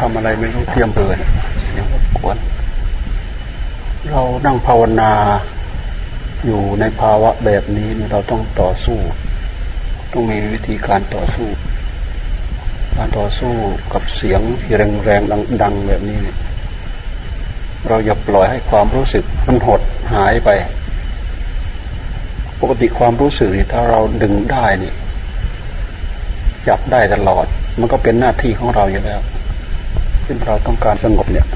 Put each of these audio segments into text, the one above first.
ทำอะไรไม่รู้เทียมเบินเสียงรบกวน เรานั่งภาวนาอยู่ในภาวะแบบนี้เราต้องต่อสู้ ต้องมีวิธีการต่อสู้ การต่อสู้กับเสียงที่แรงๆดัง ๆ แบบนี้ เราอย่าปล่อยให้ความรู้สึกมันหดหายไป ปกติความรู้สึกนี่ถ้าเราดึงได้นี่จับได้ตลอด มันก็เป็นหน้าที่ของเราอยู่แล้ว ซึ่งเราต้องการสงบเนี่ย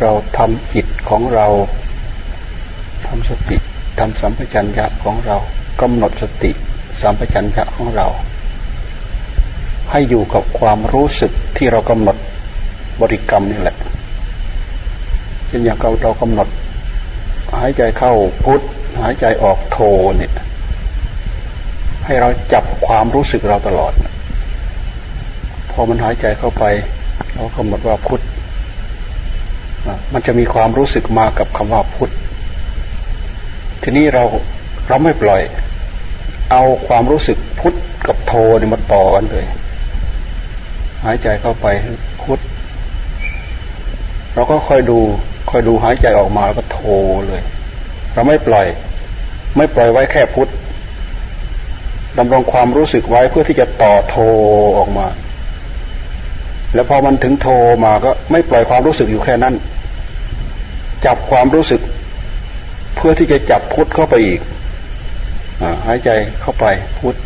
เราทำจิตของเราทำสติทำสัมปชัญญะของเรากำหนดสติสัมปชัญญะของเรา ให้อยู่กับความรู้สึกที่เรากำหนดบริกรรมนี่แหละเช่นอย่างเราเรากำหนด หายใจเข้าพุทหายใจออกโทเนี่ย ให้เราจับความรู้สึกเราตลอด พอมันหายใจเข้าไป เรากำหนดว่าพุทธมันจะมีความรู้สึกมากับคำว่าพุทธทีนี้เราเราไม่ปล่อย เอาความรู้สึกพุทธกับโทนี่มาต่อกันเลย หายใจเข้าไปพุทธเราก็ค่อยดูคอยดูหายใจออกมาแล้วก็โทเลย เราไม่ปล่อย ไม่ปล่อยไว้แค่พุทธดำรงความรู้สึกไว้เพื่อที่จะต่อโทออกมา แล้วพอมันถึงโทมาก็ไม่ปล่อยความรู้สึกอยู่แค่นั้น จับความรู้สึก เพื่อที่จะจับพุทธเข้าไปอีกอหายใจเข้าไปพุทธ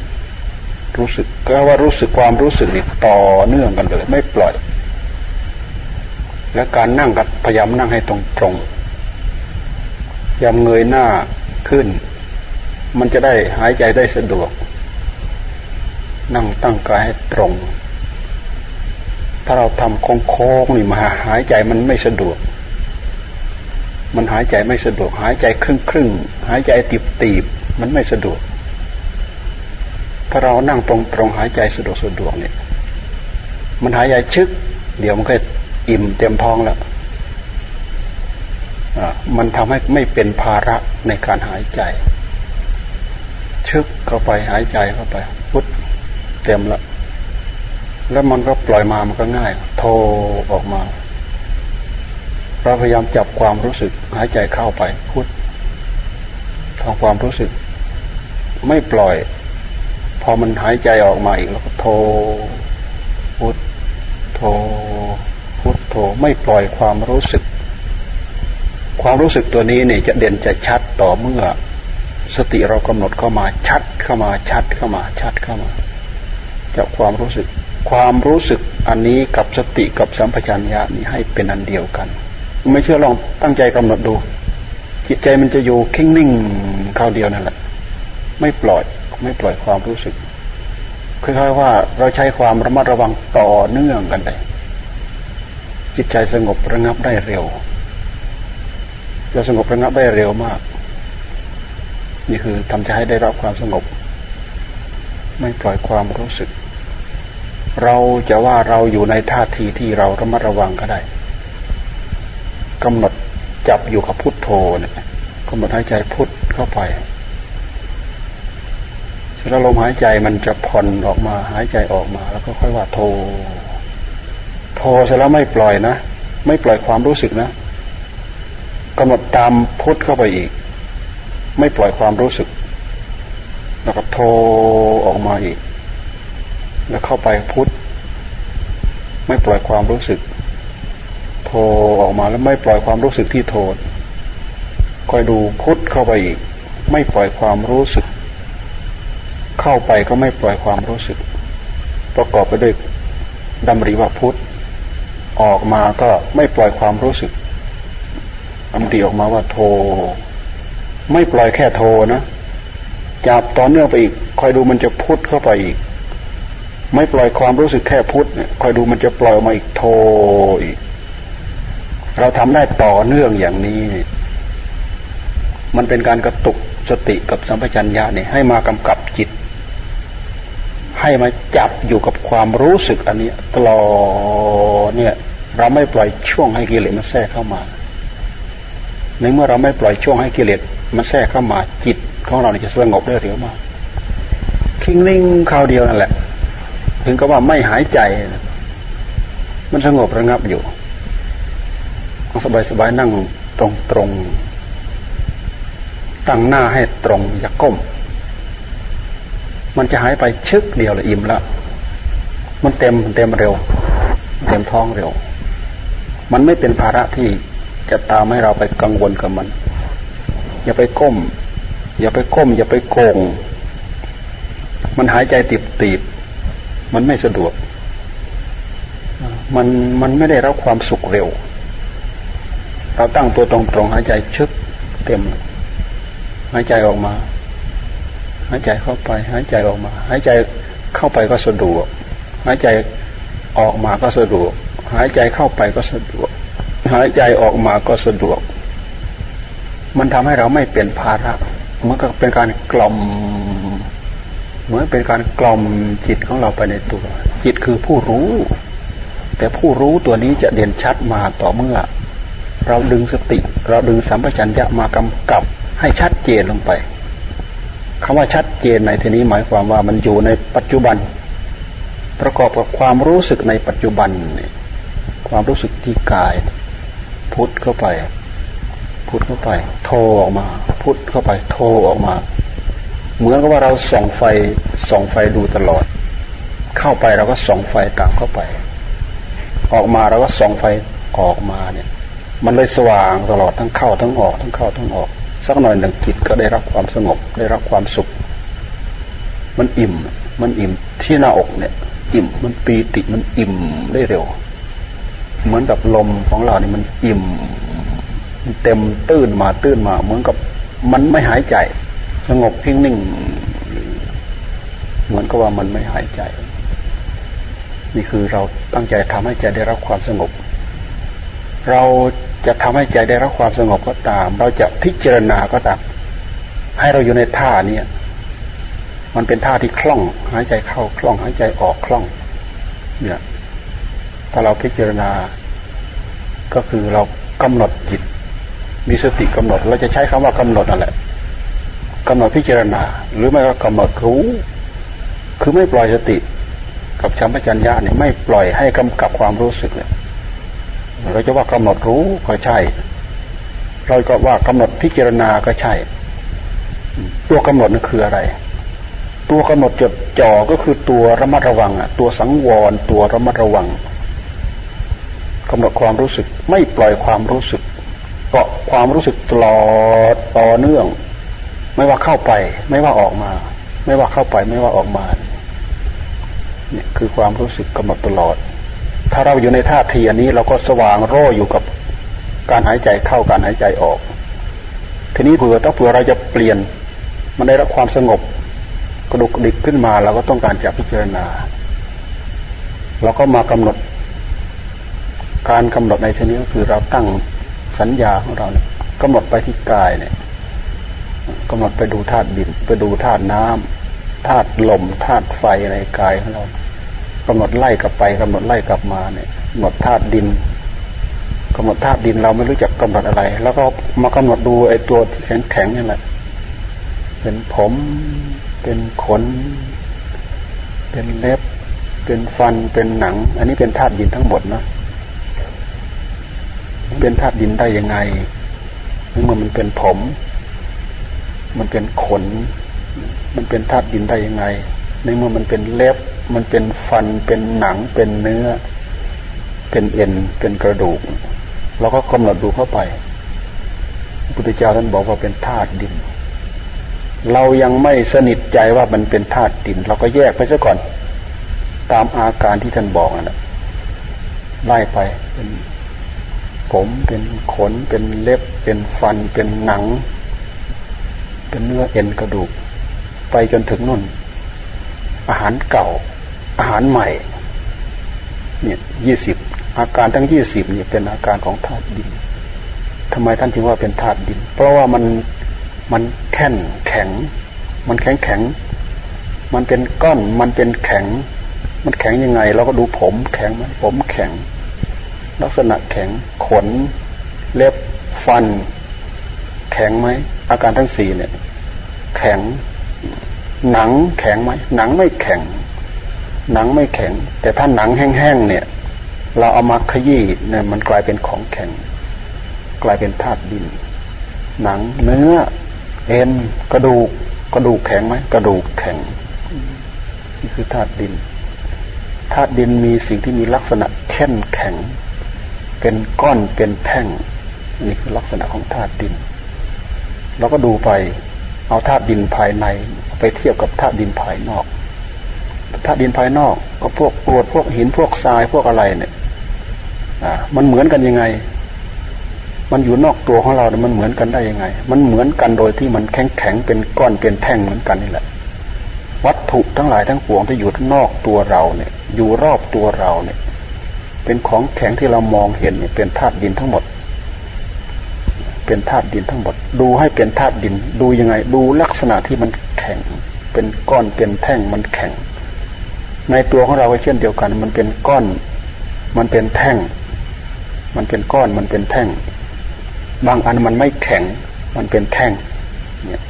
รู้สึกก็ว่ารู้สึกความรู้สึกนี่ต่อเนื่องกันเลย ไม่ปล่อย และการนั่งกับพยายามนั่งให้ตรงตรงยำเงยหน้าขึ้น มันจะได้หายใจได้สะดวก นั่งตั้งกายให้ตรง ถ้าเราทำโค้งๆนี่มาหายใจมันไม่สะดวก มันหายใจไม่สะดวก หายใจครึ่งครึ่งหายใจตีบตีบมันไม่สะดวก ถ้าเรานั่งตรงตรงหายใจสะดวกสะดวกเนี่ย มันหายใจชึก เดี๋ยวมันก็อิ่มเต็มท้องแล้วมันทำให้ไม่เป็นภาระในการหายใจ ชึกเข้าไปหายใจเข้าไปพุทเต็มแล้ว แล้วมันก็ปล่อยมามันก็ง่าย โทรออกมาเราพยายามจับความรู้สึก หายใจเข้าไปพุททำความรู้สึก ไม่ปล่อย พอมันหายใจออกมาอีกแล้วก็โทพุทโทพุทโทไม่ปล่อยความรู้สึก ความรู้สึกตัวนี้เนี่ยจะเด่นจะชัดต่อเมื่อ สติเรากำหนดเข้ามาชัดเข้ามาชัดเข้ามาชัดเข้ามาจับความรู้สึก ความรู้สึกอันนี้กับสติกับสัมปชัญญะนี่ให้เป็นอันเดียวกัน ไม่เชื่อลองตั้งใจกำหนดดู จิตใจมันจะอยู่คิ่งนิ่งเข้าเดียวนั่นแหละ ไม่ปล่อยไม่ปล่อยความรู้สึกคล้ายๆว่าเราใช้ความระมัดระวังต่อเนื่องกันไปจิตใจสงบระงับได้เร็วจะสงบระงับได้เร็วมาก นี่คือทำใจให้ได้รับความสงบ ไม่ปล่อยความรู้สึก เราจะว่าเราอยู่ในท่าทีที่เราระมัดระวังก็ได้กำหนดจับอยู่กับพุทโธเนี่ยกำหนดหายใจพุทเข้าไปเสร็จแล้วลมหายใจมันจะผ่อนออกมาหายใจออกมา แล้วก็ค่อยว่าโท โทเสร็จแล้วไม่ปล่อยนะ ไม่ปล่อยความรู้สึกนะกำหนดตามพุทเข้าไปอีก ไม่ปล่อยความรู้สึก แล้วก็โทออกมาอีก แล้วเข้าไปพุทธไม่ปล่อยความรู้สึก โทออกมาแล้วไม่ปล่อยความรู้สึกที่โทษคอยดูพุทธเข้าไปอีก ไม่ปล่อยความรู้สึก เข้าไปก็ไม่ปล่อยความรู้สึก ประกอบไปด้วยดำริว่าพุทธออกมาก็ไม่ปล่อยความรู้สึกดำริออกมาว่าโท ไม่ปล่อยแค่โทนะจับต่อเนื่องไปอีก คอยดูมันจะพุทธเข้าไปอีก ไม่ปล่อยความรู้สึกแค่พุทธเนี่ยคอยดูมันจะปล่อยออกมาอีกโทอีก เราทำได้ต่อเนื่องอย่างนี้ มันเป็นการกระตุกสติกับสัมปชัญญะเนี่ยให้มากำกับจิต ให้มาจับอยู่กับความรู้สึกอันนี้ตลอดเนี่ย เราไม่ปล่อยช่วงให้กิเลสมันแทรกเข้ามา ในเมื่อเราไม่ปล่อยช่วงให้กิเลสมันแทรกเข้ามาจิตของเราจะสงบได้เร็วมากคิงนิ่งคราวเดียวนั่นแหละ ถึงก็ว่าไม่หายใจ มันสงบระงับอยู่สบายสบายนั่งตรงตรงตั้งหน้าให้ตรงอย่าก้ม มันจะหายไปชึกเดียวลยอิ่มล้วมันเต็มเต็มเร็ว เต็มท้องเร็ว มันไม่เป็นภาระที่จะตามให้เราไปกังวลกับมัน อย่าไปก้ม อย่าไปก้ม อย่าไปโกง มันหายใจติบตีบ มันไม่สะดวก มันมันไม่ได้รับความสุขเร็ว เราตั้งตัวตรงๆหายใจชึกเต็มหายใจออกมา หายใจเข้าไป หายใจออกมา หายใจเข้าไปก็สะดวก หายใจออกมาก็สะดวก หายใจเข้าไปก็สะดวก หายใจออกมาก็สะดวก มันทำให้เราไม่เป็นภาระมันก็เป็นการกล่อม เหมือนเป็นการกล่อมจิตของเราไปในตัว จิตคือผู้รู้ แต่ผู้รู้ตัวนี้จะเด่นชัดมาต่อเมื่อ เราดึงสติ เราดึงสัมปชัญญะมากำกับให้ชัดเจนลงไปคำว่าชัดเจนในที่นี้หมายความว่ามันอยู่ในปัจจุบัน ประกอบกับความรู้สึกในปัจจุบัน ความรู้สึกที่กาย พุทเข้าไป พุทเข้าไป โทออกมา พุทเข้าไป โทออกมา เหมือนกับว่าเราส่องไฟส่องไฟดูตลอด เข้าไปเราก็ส่องไฟตามเข้าไป ออกมาเราก็ส่องไฟออกมาเนี่ย มันเลยสว่างตลอดทั้งเข้าทั้งออก ทั้งเข้าทั้งออก สักหน่อยหนึ่งจิตก็ได้รับความสงบได้รับความสุข มันอิ่ม มันอิ่มที่หน้าอกเนี่ย อิ่มมันปีติมันอิ่มได้เร็ว เหมือนกับลมของเราเนี่ยมันอิ่ม เต็มตื้นมาตื้นมา เหมือนกับมันไม่หายใจ สงบเพียงนิ่งเหมือนกับว่ามันไม่หายใจ นี่คือเราตั้งใจทำให้ใจได้รับความสงบ เราจะทำให้ใจได้รับความสงบก็ตาม เราจะพิจารณาก็ตาม ให้เราอยู่ในท่านี้มันเป็นท่าที่คล่อง หายใจเข้าคล่อง หายใจออกคล่อง เนี่ย ถ้าเราพิจารณา ก็คือเรากำหนดจิต มีสติกำหนด เราจะใช้คำว่ากำหนดนั่นแหละ กำหนดพิจารณา หรือไม่ก็กำหนดรู้ คือไม่ปล่อยสติกับชัมปชัญญะเนี่ยไม่ปล่อยให้กำกับความรู้สึกเลยเราจะว่ากำหนดรู้ก็ใช่ เราก็ว่ากำหนดพิจารณาก็ใช่ ตัวกำหนดนั่นคืออะไร ตัวกำหนดจดจ่อก็คือตัวระมัดระวังอะตัวสังวรตัวระมัดระวังกำหนดความรู้สึก ไม่ปล่อยความรู้สึก เกาะความรู้สึกตลอดต่อเนื่อง ไม่ว่าเข้าไป ไม่ว่าออกมา ไม่ว่าเข้าไป ไม่ว่าออกมาเนี่ยคือความรู้สึกกำหนดตลอด ถ้าเราอยู่ในท่าทีอันนี้เราก็สว่างโร่อยู่กับการหายใจเข้าการหายใจออก ทีนี้เผื่อต้องเผื่อเราจะเปลี่ยน มันได้รับความสงบกระดุกดิกขึ้นมาเราก็ต้องการจะพิจารณาเราก็มากำหนด การกำหนดในที่นี้ก็คือเราตั้งสัญญาของเราเนี่ยกำหนดไปที่กายเนี่ย กำหนดไปดูธาตุดิน ไปดูธาตุน้ำธาตุลมธาตุไฟในกายของเรากำหนดไล่กลับไปกำหนดไล่กลับมาเนี่ยกำหนดธาตุดินกำหนดธาตุดินเราไม่รู้จักกำหนดอะไร แล้วก็มากำหนดดูไอ้ตัวที่แข็งแข็งนี่แหละเป็นผมเป็นขน เป็นเล็บ เป็นฟันเป็นหนัง อันนี้เป็นธาตุดินทั้งหมดนะเป็นธาตุดินได้ยังไงเมื่อมันเป็นผม มันเป็นขน มันเป็นธาตุดินได้ยังไง ในเมื่อมันเป็นเล็บ มันเป็นฟัน เป็นหนัง เป็นเนื้อ เป็นเอ็น เป็นกระดูก เราก็กำหนดดูเข้าไปพุทธเจ้าท่านบอกว่าเป็นธาตุดิน เรายังไม่สนิทใจว่ามันเป็นธาตุดิน เราก็แยกไปซะก่อน ตามอาการที่ท่านบอกนะไล่ไปเป็นผมเป็นขนเป็นเล็บเป็นฟันเป็นหนัง เป็นเนื้อเอ็นกระดูก ไปจนถึงนุ่น อาหารเก่า อาหารใหม่ เนี่ยยี่สิบอาการทั้งยี่สิบเนี่ยเป็นอาการของธาตุดินทำไมท่านจึงว่าเป็นธาตุดิน เพราะว่ามันมันแข็งแข็ง มันแข็งแข็ง มันเป็นก้อน มันเป็นแข็ง มันแข็งยังไง เราก็ดูผม แข็งไหมผมแข็ง ลักษณะแข็งขน เล็บฟัน แข็งไหม อาการทั้งสี่เนี่ย แข็ง หนังแข็งไหมหนังไม่แข็ง หนังไม่แข็ง แต่ถ้าหนังแห้งๆเนี่ย เราเอามาขยี้เนี่ยมันกลายเป็นของแข็ง กลายเป็นธาตุดิน หนังเนื้อ เอ็นกระดูกกระดูกแข็งไหมกระดูกแข็งนี่คือธาตุดินธาตุดินมีสิ่งที่มีลักษณะแข็งแข็ง เป็นก้อนเป็นแท่งนี่คือลักษณะของธาตุดิน เราก็ดูไป เอาธาตุดินภายใน ไปเทียบกับธาตุดินภายนอกธาตุดินภายนอก ก็พวกกรวดพวกหินพวกทรายพวกอะไรเนี่ยอ่ามันเหมือนกันยังไง มันอยู่นอกตัวของเราเนี่ยมันเหมือนกันได้ยังไง มันเหมือนกันโดยที่มันแข็งแข็งเป็นก้อนเป็นแท่งเหมือนกันนี่แหละ วัตถุทั้งหลายทั้งปวงที่อยู่นอกตัวเราเนี่ย อยู่รอบตัวเราเนี่ย เป็นของแข็งที่เรามองเห็นเนี่ยเป็นธาตุดินทั้งหมด เป็นธาตุดินทั้งหมด ดูให้เป็นธาตุดิน ดูยังไง ดูลักษณะที่มันแข็ง เป็นก้อนเป็นแท่งมันแข็ง ในตัวของเราก็เช่นเดียวกัน มันเป็นก้อน มันเป็นแท่ง มันเป็นก้อนมันเป็นแท่ง บางอันมันไม่แข็ง มันเป็นแท่งเนี่ย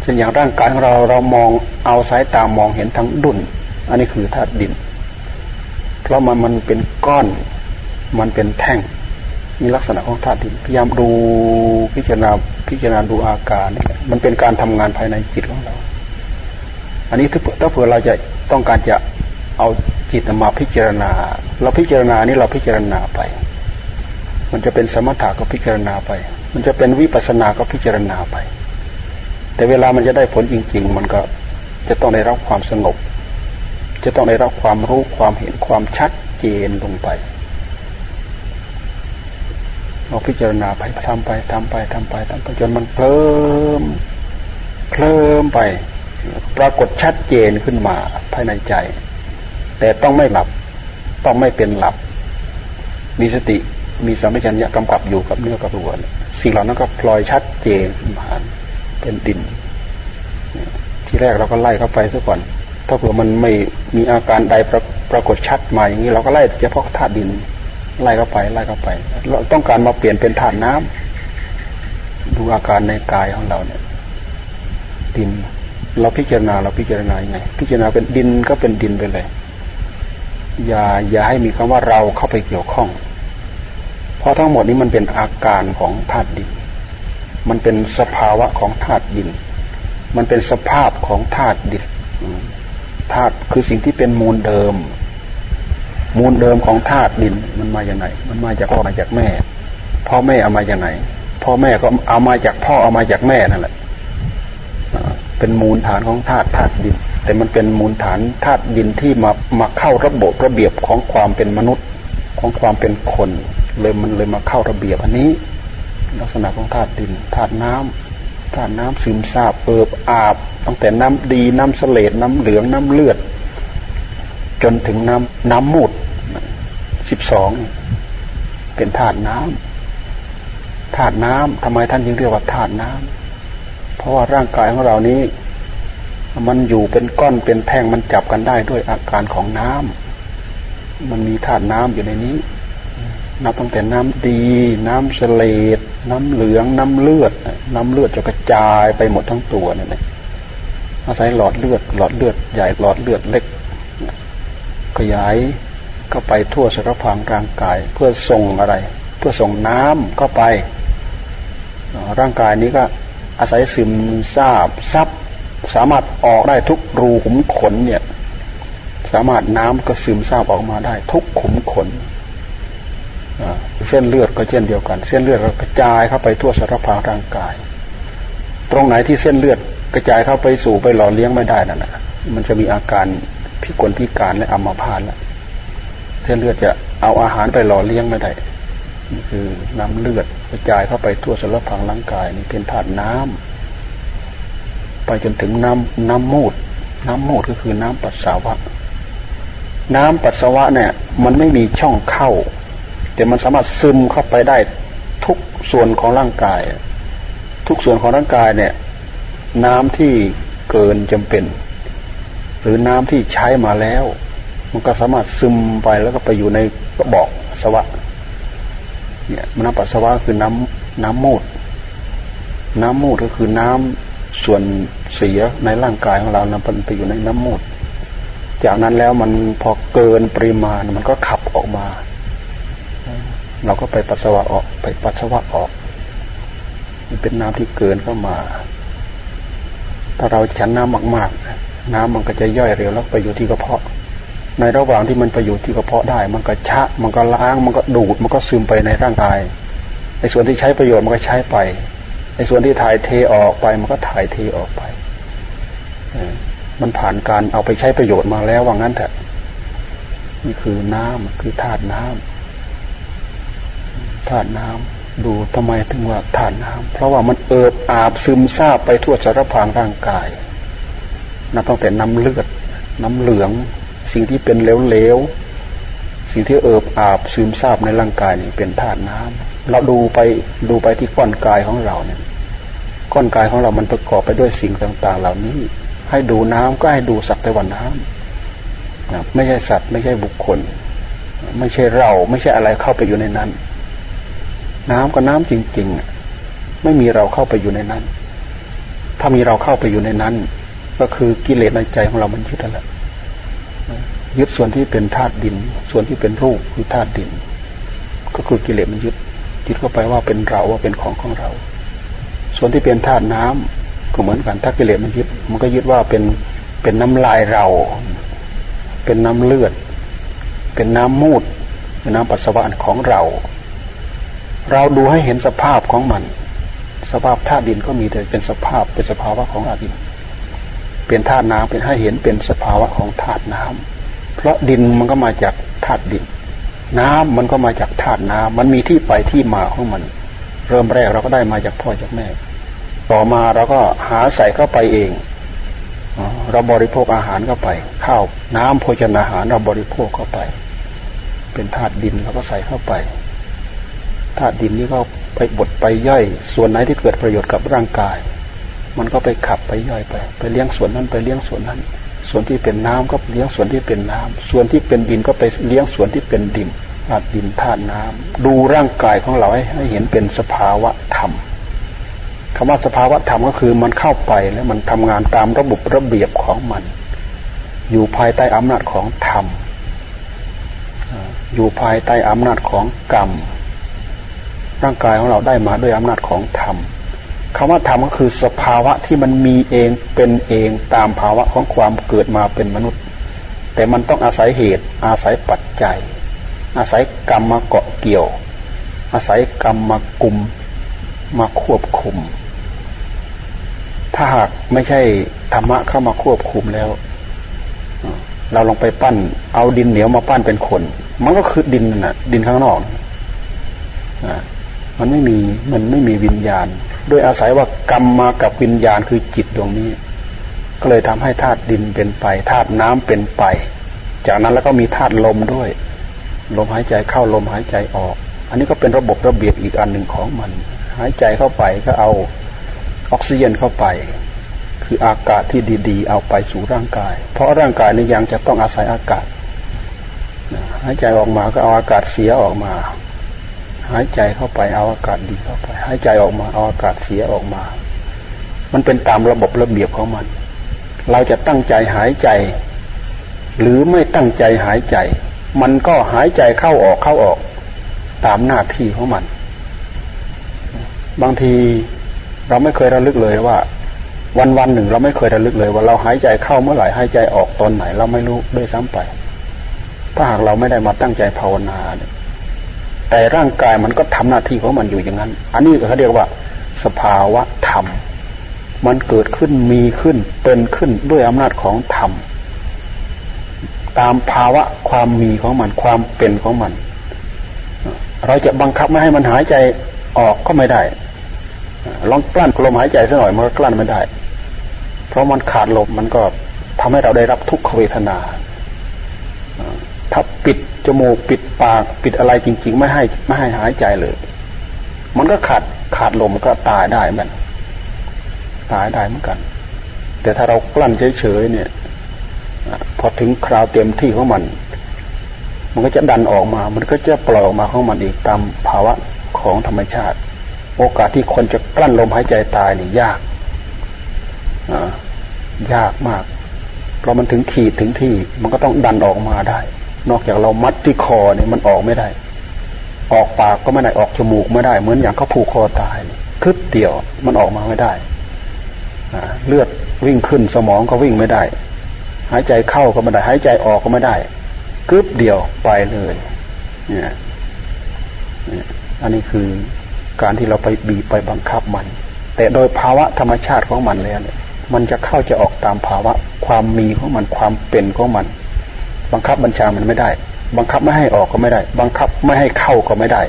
เช่นอย่างร่างกายของเราเรามองเอาสายตามองเห็นทั้งดุนอันนี้คือธาตุดิน เพราะมันมันเป็นก้อน มันเป็นแท่ง มีลักษณะของธาตุดินพยายามดูพิจารณาพิจารณาดูอาการนี่แหละมันเป็นการทำงานภายในจิตของเรา อันนี้ถ้าเผื่อเราจะต้องการจะเอาจิตมาพิจารณา เราพิจารณานี่เราพิจารณาไป มันจะเป็นสมถะก็พิจารณาไป มันจะเป็นวิปัสสนาก็พิจารณาไป แต่เวลามันจะได้ผลจริง ๆ มันก็จะต้องได้รับความสงบ จะต้องได้รับความรู้ความเห็นความชัดเจนลงไป เราพิจารณาไปทำไปทำไปทำไปทำไปจนมันเพลิมเคลิ้มไป ปรากฏชัดเจนขึ้นมาภายในใจ แต่ต้องไม่หลับ ต้องไม่เป็นหลับ มีสติมีสัมผัสัญญากำกับอยู่กับเนื้อกับตัวสิ่งเหล่านั้นก็พลอยชัดเจนขึ้นมาเป็นดิน ที่แรกเราก็ไล่เข้าไปซะก่อน ถ้าเผื่อมันไม่มีอาการใดปรปรากฏชัดมาอย่างนี้เราก็ไล่เฉพาะธาตุดิน ไล่เข้าไปไล่เข้าไปเราต้องการมาเปลี่ยนเป็นธาตุน้ำดูอาการในกายของเราเนี่ย ดิน เราพิจารณาเราพิจารณายังไง พิจารณาเป็นดินก็เป็นดินไปเลย อย่าอย่าให้มีคำว่าเราเข้าไปเกี่ยวข้อง เพราะทั้งหมดนี้มันเป็นอาการของธาตุดิน มันเป็นสภาวะของธาตุดิน มันเป็นสภาพของธาตุดินธาตุคือสิ่งที่เป็นมูลเดิม มูลเดิมของธาตุดินมันมาอย่างไรมันมาจากพ่อมาจากแม่ พ่อแม่เอามาจากไหน พ่อแม่ก็เอามาจากพ่อเอามาจากแม่นั่นแหละเป็นมูลฐานของธาตุธาตุดิน แต่มันเป็นมูลฐานธาตุดินที่มามาเข้าระบบระเบียบของความเป็นมนุษย์ของความเป็นคนเลยมันเลยมาเข้าระเบียบอันนี้ ลักษณะของธาตุดินธาตุน้ำธาตุน้ำซึมซาบเปิบอาบ ตั้งแต่น้ำดีน้ำเสลดน้ำเหลืองน้ำเลือด จนถึงน้ำน้ำมูดสิบสองเป็นธาตุน้ำธาตุน้ำทำไมท่านจึงเรียกว่าธาตุน้ำเพราะว่าร่างกายของเรานี้ มันอยู่เป็นก้อนเป็นแท่งมันจับกันได้ด้วยอาการของน้ำมันมีธาตุน้ำอยู่ในนี้นับตั้งแต่น้ำดี น้ำเสลดน้ำเหลือง น้ำเลือด น้ำเลือดจะกระจายไปหมดทั้งตัวเนี่แหละอาศัยหลอดเลือด หลอดเลือดใหญ่หลอดเลือดเล็ก ขยายก็ไปทั่วสารพางร่างกาย เพื่อส่งอะไร เพื่อส่งน้ำเข้าไป ร่างกายนี้ก็อาศัยซึมซาบซับสามารถออกได้ทุกรูขุมขนเนี่ยสามารถน้ำก็ซึมซาบออกมาได้ ทุกขุมขนเส้นเลือดก็เช่นเดียวกัน เส้นเลือดกระจายเข้าไปทั่วสารพางร่างกาย ตรงไหนที่เส้นเลือดกระจายเข้าไปสู่ไปหล่อเลี้ยงไม่ได้นั่นแหะมันจะมีอาการ พิกลพิการและอัมพาตแล้วเส้นเลือดจะเอาอาหารไปหล่อเลี้ยงไม่ได้นี่คือน้ำเลือดกระจายเข้าไปทั่วสารพังร่างกายนี่เป็นธาตุน้ำไปจนถึงน้ำน้ำมูด น้ำมูดก็คือน้ำปัสสาวะ น้ำปัสสาวะเนี่ย มันไม่มีช่องเข้า แต่มันสามารถซึมเข้าไปได้ทุกส่วนของร่างกาย ทุกส่วนของร่างกายเนี่ย น้ำที่เกินจำเป็น หรือน้ำที่ใช้มาแล้ว มันก็สามารถซึมไปแล้วก็ไปอยู่ในกระบอกสวะเนี่ยน้ำปัสสาวะคือน้ำน้ำมูด น้ำมูดก็คือน้ำส่วนเสียในร่างกายของเรานะมันไปอยู่ในน้ำมูด จากนั้นแล้วมันพอเกินปริมาณมันก็ขับออกมา เราก็ไปปัสสาวะออกไปปัสสาวะออก มันเป็นน้ำที่เกินเข้ามา ถ้าเราฉันน้ำมาก ๆ น้ำมันก็จะย่อยเร็วแล้วไปอยู่ที่กระเพาะ ในระหว่างที่มันไปอยู่ที่กระเพาะได้ มันก็ชะ มันก็ล้าง มันก็ดูด มันก็ซึมไปในร่างกายในส่วนที่ใช้ประโยชน์มันก็ใช้ไปในส่วนที่ถ่ายเทออกไป มันก็ถ่ายเทออกไป มันผ่านการเอาไปใช้ประโยชน์มาแล้วว่างั้นเถอะ นี่คือน้ำคือธาตุน้ำธาตุน้ำดูทำไมถึงว่าธาตุน้ำเพราะว่ามันเอิบอาบซึมซาบไปทั่วสารพางร่างกาย นับตั้งแต่น้ำเลือด น้ำเหลือง สิ่งที่เป็นเหลวๆ สิ่งที่เอิบอาบซึมซาบในร่างกายนี่เป็นธาตุน้ำเราดูไปดูไปที่ก้อนกายของเราเนี่ยก้อนกายของเรามันประกอบไปด้วยสิ่งต่าง ๆ เหล่านี้ ให้ดูน้ำก็ให้ดูสักแต่วันน้ำไม่ใช่สัตว์ไม่ใช่บุคคล ไม่ใช่เราไม่ใช่อะไรเข้าไปอยู่ในนั้น น้ำก็น้ำจริง ๆ ไม่มีเราเข้าไปอยู่ในนั้น ถ้ามีเราเข้าไปอยู่ในนั้น ก็คือกิเลสในใจของเรามันยึดแล้วยึดส่วนที่เป็นธาตุดิน ส่วนที่เป็นรูปคือธาตุดิน ก็คือกิเลสมันยึดยึดเข้าไปว่าเป็นเราว่าเป็นของของเรา ส่วนที่เป็นธาตุน้ำก็เหมือนกันถ้ากิเลสมันยึด มันก็ยึดว่าเป็นเป็นน้ำลายเรา เป็นน้ำเลือด เป็นน้ำมูดเป็นน้ำปัสสาวะของเรา เราดูให้เห็นสภาพของมัน สภาพธาตุดินก็มีแต่เป็นสภาพเป็นสภาวะของธาตุดิน เป็นธาตุน้ำเป็นให้เห็นเป็นสภาวะของธาตุน้ำเพราะดินมันก็มาจากธาตุดิน น้ำมันก็มาจากธาตุน้ำมันมีที่ไปที่มาของมัน เริ่มแรกเราก็ได้มาจากพ่อจากแม่ ต่อมาเราก็หาใส่เข้าไปเองเราบริโภคอาหารเข้าไปข้าวน้ำโภชนาหารเราบริโภคเข้าไป เป็นธาตุดินเราก็ใส่เข้าไปธาตุดินนี้ก็ไปบดไปย่อยส่วนไหนที่เกิดประโยชน์กับร่างกาย มันก็ไปขับไปย่อยไป ไปเลี้ยงส่วนนั้นไปเลี้ยงส่วนนั้น ส่วนที่เป็นน้ำก็เลี้ยงส่วนที่เป็นน้ำส่วนที่เป็นดินก็ไปเลี้ยงส่วนที่เป็นดินธาตุดินธาตุน้ำดูร่างกายของเราให้ให้เห็นเป็นสภาวะธรรมคำว่าสภาวะธรรมก็คือมันเข้าไปแล้วมันทำงานตามระบบระเบียบของมัน อยู่ภายใต้อำนาจของธรรมอยู่ภายใต้อำนาจของกรรม ร่างกายของเราได้มาด้วยอำนาจของธรรม คำว่าธรรมก็คือสภาวะที่มันมีเองเป็นเองตามภาวะของความเกิดมาเป็นมนุษย์ แต่มันต้องอาศัยเหตุ อาศัยปัจจัย อาศัยกรรมมาเกาะเกี่ยว อาศัยกรรมมากลุ่มมาควบคุม ถ้าหากไม่ใช่ธรรมะเข้ามาควบคุมแล้ว เราลองไปปั้น เอาดินเหนียวมาปั้นเป็นคน มันก็คือดินน่ะ ดินข้างนอกมันไม่มีมันไม่มีวิญญาณ ด้วยอาศัยว่ากรรมมากับวิญญาณคือจิตดวงนี้ ก็เลยทำให้ธาตุดินเป็นไปธาตุน้ำเป็นไป จากนั้นแล้วก็มีธาตุลมด้วย ลมหายใจเข้าลมหายใจออก อันนี้ก็เป็นระบบระเบียบอีกอันหนึ่งของมัน หายใจเข้าไปก็เอาออกซิเจนเข้าไป คืออากาศที่ดีๆ เอาไปสู่ร่างกาย เพราะร่างกายนี้ยังจะต้องอาศัยอากาศหายใจออกมาก็เอาอากาศเสียออกมา หายใจเข้าไปเอาอากาศดีเข้าไป หายใจออกมาเอาอากาศเสียออกมา มันเป็นตามระบบระเบียบของมัน เราจะตั้งใจหายใจ หรือไม่ตั้งใจหายใจ มันก็หายใจเข้าออกเข้าออก ตามหน้าที่ของมัน บางทีเราไม่เคยระลึกเลยว่า วันวันหนึ่ง เราไม่เคยระลึกเลย ว่าเราหายใจเข้าเมื่อไหร่หายใจออกตอนไหน เราไม่รู้ด้วยซ้ำไป ถ้าหากเราไม่ได้มาตั้งใจภาวนาเนี่ย แต่ร่างกายมันก็ทำหน้าที่ของมันอยู่อย่างนั้น อันนี้เขาเรียกว่า สภาวะธรรม มันเกิดขึ้นมีขึ้นเป็นขึ้นด้วยอำนาจของธรรม ตามภาวะความมีของมันความเป็นของมัน เราจะบังคับไม่ให้มันหายใจออกก็ไม่ได้ ลองกลั้นลมหายใจสักหน่อยมันก็กลั้นไม่ได้ เพราะมันขาดลมมันก็ทำให้เราได้รับทุกขเวทนา ถ้าปิด จมูกปิดปากปิดอะไรจริง ๆ ไม่ให้ไม่ให้หายใจเลย มันก็ขาดขาดลมก็ตายได้เหมือนตายได้เหมือนกัน แต่ถ้าเรากลั้นเฉยๆเนี่ยพอถึงคราวเต็มที่ของมัน มันก็จะดันออกมา มันก็จะปล่อยออกมาของมันอีกตามภาวะของธรรมชาติ โอกาสที่คนจะกลั้นลมหายใจตายนี่ยากยากมาก เพราะมันถึงขีดถึงที่ มันก็ต้องดันออกมาได้ นอกจากเรามัดที่คอเนี่ยมันออกไม่ได้ ออกปากก็ไม่ได้ออกจมูกไม่ได้ เหมือนอย่างเขาผูกคอตายคึดเดียวมันออกมาไม่ได้เลือดวิ่งขึ้นสมองก็วิ่งไม่ได้ หายใจเข้าก็ไม่ได้ หายใจออกก็ไม่ได้กึบเดียวไปเลยเนี่ยอันนี้คือการที่เราไปบีบไปบังคับมัน แต่โดยภาวะธรรมชาติของมันแล้วเนี่ย มันจะเข้าจะออกตามภาวะความมีของมันความเป็นของมัน บังคับบัญชามันไม่ได้ บังคับไม่ให้ออกก็ไม่ได้ บังคับไม่ให้เข้าก็ไม่ได้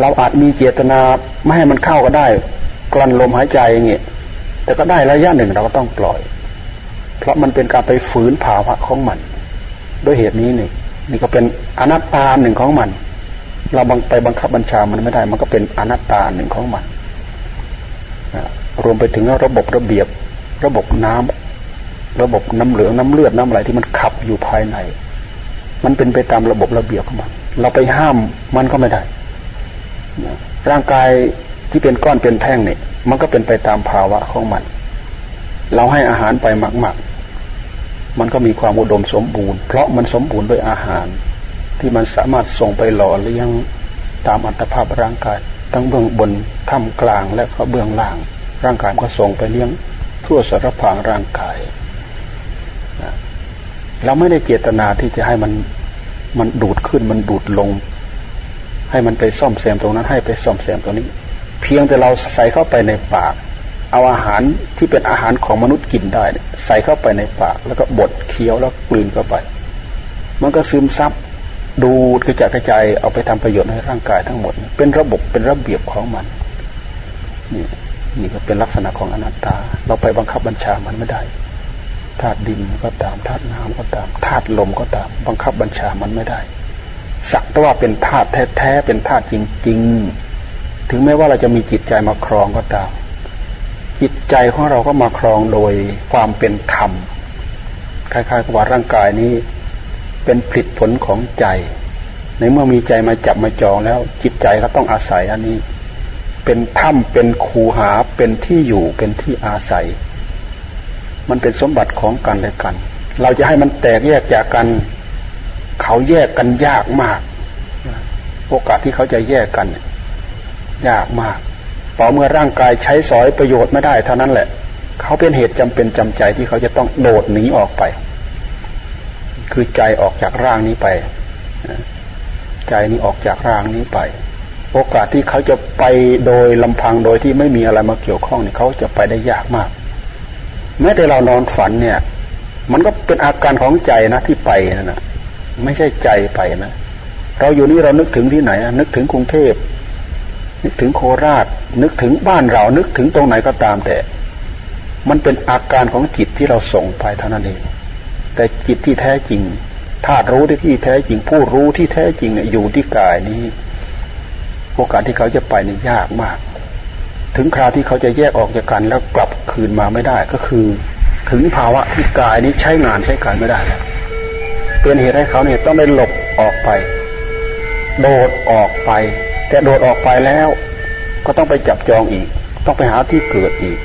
เราอาจมีเจตนาไม่ให้มันเข้าก็ได้ กลั้นลมหายใจอย่างเงี้ยแต่ก็ได้ระยะหนึ่งเราก็ต้องปล่อย เพราะมันเป็นการไปฝืนภาวะของมัน ด้วยเหตุนี้นี่นี่ก็เป็นอนัตตาหนึ่งของมัน เราบังไปบังคับบัญชามันไม่ได้ มันก็เป็นอนัตตาหนึ่งของมันรวมไปถึงระบบระเบียบระบบน้ำ ระบบน้ำเหลืองน้ำเลือดน้ำไหลที่มันขับอยู่ภายใน มันเป็นไปตามระบบระเบียบของมัน เราไปห้ามมันก็ไม่ได้ร่างกายที่เป็นก้อนเป็นแท่งเนี่ย มันก็เป็นไปตามภาวะของมัน เราให้อาหารไปมากๆมันก็มีความอุดมสมบูรณ์ เพราะมันสมบูรณ์ด้วยอาหาร ที่มันสามารถส่งไปหล่อเลี้ยงตามอัตภาพร่างกาย ทั้งเบื้องบนท่ามกลางและก็เบื้องล่าง ร่างกายก็ส่งไปเลี้ยงทั่วสารพางร่างกาย เราไม่ได้เจตนาที่จะให้มันมันดูดขึ้นมันดูดลง ให้มันไปซ่อมแซมตรงนั้น ให้ไปซ่อมแซมตรงนี้ เพียงแต่เราใส่เข้าไปในปาก เอาอาหารที่เป็นอาหารของมนุษย์กินได้ ใส่เข้าไปในปาก แล้วก็บดเคี้ยวแล้วกลืนเข้าไป มันก็ซึมซับดูดกระจายกระจายเอาไปทำประโยชน์ให้ร่างกายทั้งหมด เป็นระบบเป็นระเบียบของมันนี่นี่ก็เป็นลักษณะของอนัตตา เราไปบังคับบัญชามันไม่ได้ ธาตุดินก็ตามธาตุน้ำก็ตามธาตุลมก็ตาม บังคับบัญชามันไม่ได้ สักแต่ว่าเป็นธาตุแท้ๆเป็นธาตุจริง ๆ ถึงแม้ว่าเราจะมีจิตใจมาครองก็ตาม จิตใจของเราก็มาครองโดยความเป็นธรรมคล้ายๆกับว่าร่างกายนี้เป็นผลิตผลของใจ ในเมื่อมีใจมาจับมาจองแล้ว จิตใจก็ต้องอาศัยอันนี้ เป็นถ้ำเป็นคูหาเป็นที่อยู่เป็นที่อาศัย มันเป็นสมบัติของกันและกัน เราจะให้มันแตกแยกจากกัน เขาแยกกันยากมาก โอกาสที่เขาจะแยกกัน ยากมากต่อเมื่อร่างกายใช้สอยประโยชน์ไม่ได้เท่านั้นแหละ เขาเป็นเหตุจำเป็นจำใจที่เขาจะต้องโดดหนีออกไป คือใจออกจากร่างนี้ไป ใจนี้ออกจากร่างนี้ไป โอกาสที่เขาจะไปโดยลำพังโดยที่ไม่มีอะไรมาเกี่ยวข้องเนี่ยเขาจะไปได้ยากมาก แม้แต่เรานอนฝันเนี่ย มันก็เป็นอาการของใจนะที่ไปนั่นนะไม่ใช่ใจไปนะเราอยู่นี่เรานึกถึงที่ไหนนึกถึงกรุงเทพนึกถึงโคราช นึกถึงบ้านเรา นึกถึงตรงไหนก็ตามแต่ มันเป็นอาการของจิตที่เราส่งไปเท่านั้นเอง แต่จิตที่แท้จริงธาตุรู้ที่ที่แท้จริง ผู้รู้ที่แท้จริงอยู่ที่กายนี้ โอกาสที่เขาจะไปนี่ยากมาก ถึงคราวที่เขาจะแยกออกจากกันแล้วกลับคืนมาไม่ได้ ก็คือ ถึงภาวะที่กายนี้ใช้งานใช้การไม่ได้แล้วเป็นเหตุให้เขาเนี่ยต้องได้หลบออกไป โดดออกไป แต่โดดออกไปแล้ว ก็ต้องไปจับจองอีก ต้องไปหาที่เกิดอีก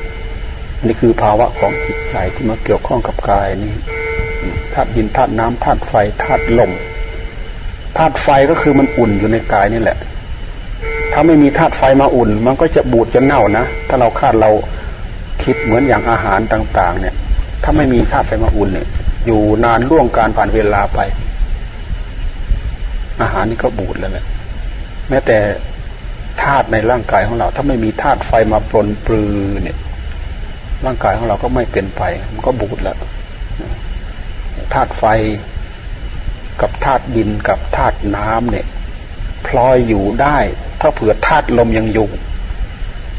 นี่คือภาวะของจิตใจที่มาเกี่ยวข้องกับกายนี้ธาตุดินธาตุน้ำธาตุไฟธาตุลมธาตุไฟก็คือมันอุ่นอยู่ในกายนี่แหละ ถ้าไม่มีธาตุไฟมาอุ่น มันก็จะบูดจะเน่านะ ถ้าเราคาดเราคิดเหมือนอย่างอาหารต่าง ๆ เนี่ย ถ้าไม่มีธาตุไฟมาอุ่นเนี่ย อยู่นานล่วงการผ่านเวลาไป อาหารนี่ก็บูดแล้วแหละแม้แต่ธาตุในร่างกายของเรา ถ้าไม่มีธาตุไฟมาปลนปลือเนี่ย ร่างกายของเราก็ไม่เป็นไป มันก็บูดแล้วธาตุไฟกับธาตุดินกับธาตุน้ำเนี่ย พลอยอยู่ได้ ถ้าเผื่อธาตุลมยังอยู่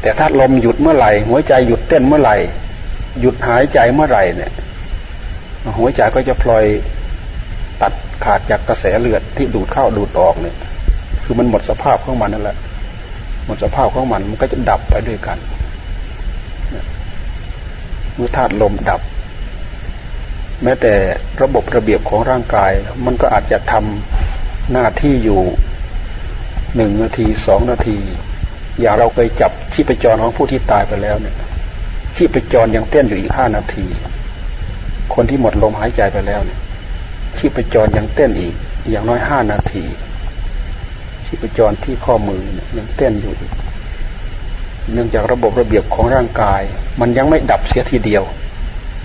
แต่ธาตุลมหยุดเมื่อไหร่ หัวใจหยุดเต้นเมื่อไหร่ หยุดหายใจเมื่อไหร่เนี่ย หัวใจก็จะพลอยตัดขาดจากกระแสเลือดที่ดูดเข้าดูดออกเนี่ย คือมันหมดสภาพของมันนั่นแหละหมดสภาพของมันมันก็จะดับไปด้วยกันเมื่อธาตุลมดับ แม้แต่ระบบระเบียบของร่างกาย มันก็อาจจะทำหน้าที่อยู่ หนึ่งนาทีสองนาที อย่าเราเคยจับชีพจรของผู้ที่ตายไปแล้วเนี่ยชีพจรยังเต้นอยู่อีกห้านาที คนที่หมดลมหายใจไปแล้วเนี่ยชีพจรยังเต้นอีก อย่างน้อยห้านาที ชีพจรที่ข้อมือเนี่ยยังเต้นอยู่เนื่องจากระบบระเบียบของร่างกาย มันยังไม่ดับเสียทีเดียว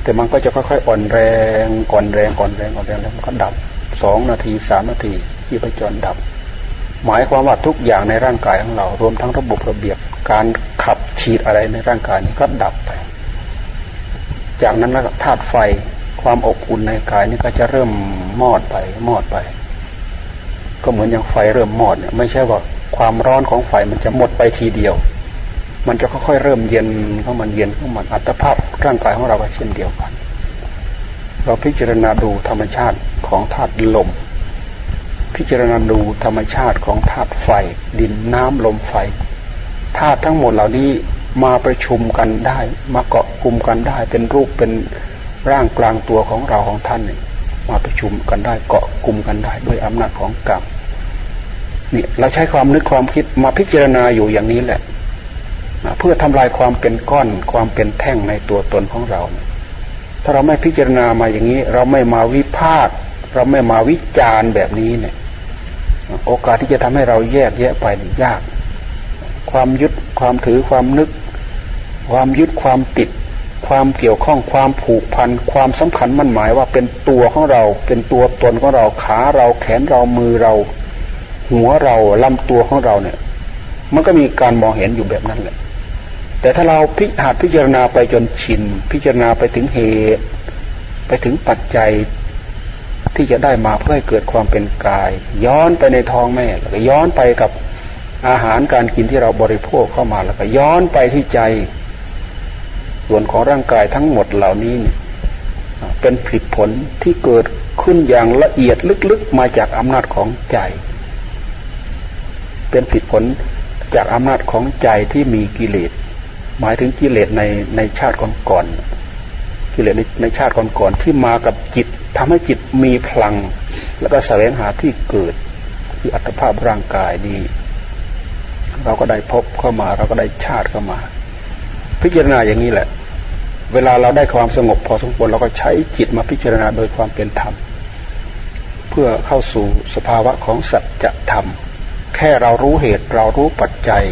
แต่มันก็จะค่อยๆอ่อนแรงอ่อนแรงอ่อนแรงอ่อนแรงแล้วมันก็ดับสองนาทีสามนาทีชีพจรดับ หมายความว่าทุกอย่างในร่างกายของเรา รวมทั้งระบบระเบียบ การขับฉีดอะไรในร่างกายนี้ก็ดับไป จากนั้นแล้วธาตุไฟความอบอุ่นในกายนี่ก็จะเริ่มมอดไปมอดไป ก็เหมือนอย่างไฟเริ่มมอดเนี่ยไม่ใช่ว่าความร้อนของไฟมันจะหมดไปทีเดียว มันจะค่อยๆเริ่มเย็นเข้ามันเย็นเข้ามันอัตภาพร่างกายของเราก็เช่นเดียวกัน เราพิจารณาดูธรรมชาติของธาตุลม พิจารณาดูธรรมชาติของธาตุไฟ ดินน้ำลมไฟธาตุทั้งหมดเหล่านี้มาประชุมกันได้ มาเกาะกลุ่มกันได้ เป็นรูปเป็นร่างกลางตัวของเราของท่านนี่มาประชุมกันได้เกาะกลุ่มกันได้ด้วยอำนาจของกรรมนี่เราใช้ความนึกความคิดมาพิจารณาอยู่อย่างนี้แหละเพื่อทำลายความเป็นก้อนความเป็นแท่งในตัวตนของเรา ถ้าเราไม่พิจารณามาอย่างนี้ เราไม่มาวิพากเราไม่มาวิจารณ์แบบนี้เนี่ย โอกาสที่จะทำให้เราแยกแยะไปยาก ความยึดความถือความนึก ความยึดความติด ความเกี่ยวข้องความผูกพัน ความสำคัญมั่นหมายว่าเป็นตัวของเรา เป็นตัวตนของเราขาเราแขนเรามือเรา หัวเราลำตัวของเราเนี่ย มันก็มีการมองเห็นอยู่แบบนั้นแหละ แต่ถ้าเราพิจาพิจารณาไปจนชิน พิจารณาไปถึงเหตุ ไปถึงปัจจัย ที่จะได้มาเพื่อให้เกิดความเป็นกาย ย้อนไปในท้องแม่แล้วก็ย้อนไปกับอาหารการกินที่เราบริโภคเข้ามาแล้วก็ย้อนไปที่ใจ ส่วนของร่างกายทั้งหมดเหล่านี้เนี่ยเป็นผลผลที่เกิดขึ้นอย่างละเอียดลึกๆมาจากอำนาจของใจ เป็นผลผลจากอำนาจของใจที่มีกิเลสหมายถึงกิเลสในในชาติก่อนๆ กิเลสในในชาติก่อนๆที่มากับจิตทำให้จิตมีพลัง แล้วก็แสวงหาที่เกิดคืออัตภาพร่างกายนี้เราก็ได้พบเข้ามา เราก็ได้ชาติเข้ามา พิจารณาอย่างนี้แหละ เวลาเราได้ความสงบพอสมควรเราก็ใช้จิตมาพิจารณาโดยความเป็นธรรม เพื่อเข้าสู่สภาวะของสัจธรรม แค่เรารู้เหตุเรารู้ปัจจัย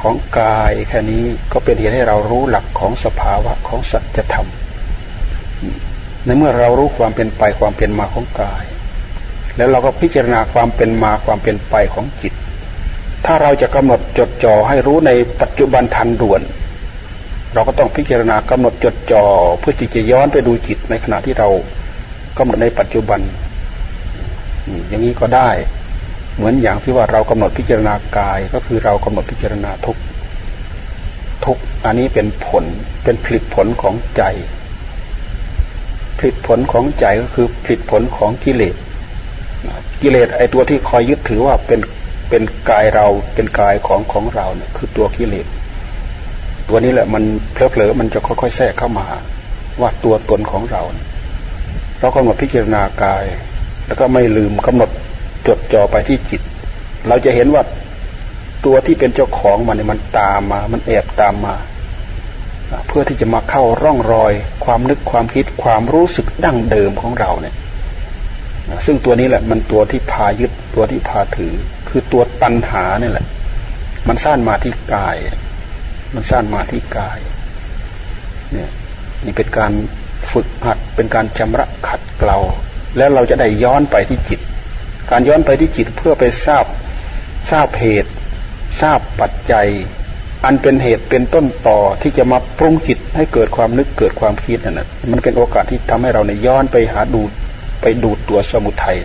ของกายแค่นี้ก็เป็นเหตุให้เรารู้หลักของสภาวะของสัจธรรม ในเมื่อเรารู้ความเป็นไปความเป็นมาของกาย แล้วเราก็พิจารณาความเป็นมาความเป็นไปของจิต ถ้าเราจะกำหนดจดจ่อให้รู้ในปัจจุบันทันด่วน เราก็ต้องพิจารณากำหนดจดจ่อเพื่อที่จะย้อนไปดูจิตในขณะที่เรากำหนดในปัจจุบัน อย่างนี้ก็ได้เหมือนอย่างที่ว่าเรากำหนดพิจารณากายก็คือเรากำหนดพิจารณาทุกทุกอันนี้เป็นผลเป็นผลิตผลของใจ ผลิตผลของใจก็คือผลิตผลของกิเลส กิเลสไอตัวที่คอยยึดถือว่าเป็นเป็นกายเราเป็นกายของของเราเนี่ยคือตัวกิเลส ตัวนี้แหละมันเผลอๆมันจะค่อยๆแทรกเข้ามา ว่าตัวตนของเราเรากำหนดพิจารณากาย แล้วก็ไม่ลืมกำหนดจดจ่อไปที่จิต เราจะเห็นว่าตัวที่เป็นเจ้าของมันเนี่ยมันตามมา มันแอบตามมา เพื่อที่จะมาเข้าร่องรอย ความนึกความคิดความรู้สึกดั้งเดิมของเราเนี่ยซึ่งตัวนี้แหละมันตัวที่พายึดตัวที่พาถือ คือตัวตัณหาเนี่ยแหละ มันสร้างมาที่กาย มันสร้างมาที่กาย เนี่ยนี่เป็นการฝึกหัดเป็นการชำระขัดเกลาแล้วเราจะได้ย้อนไปที่จิต การย้อนไปที่จิตเพื่อไปทราบทราบเหตุ ทราบปัจจัย อันเป็นเหตุเป็นต้นต่อที่จะมาปรุงจิตให้เกิดความนึกเกิดความคิดนั่นแหละมันเป็นโอกาสที่ทำให้เราเนี่ยย้อนไปหาดูไปดูตัวสมุทัย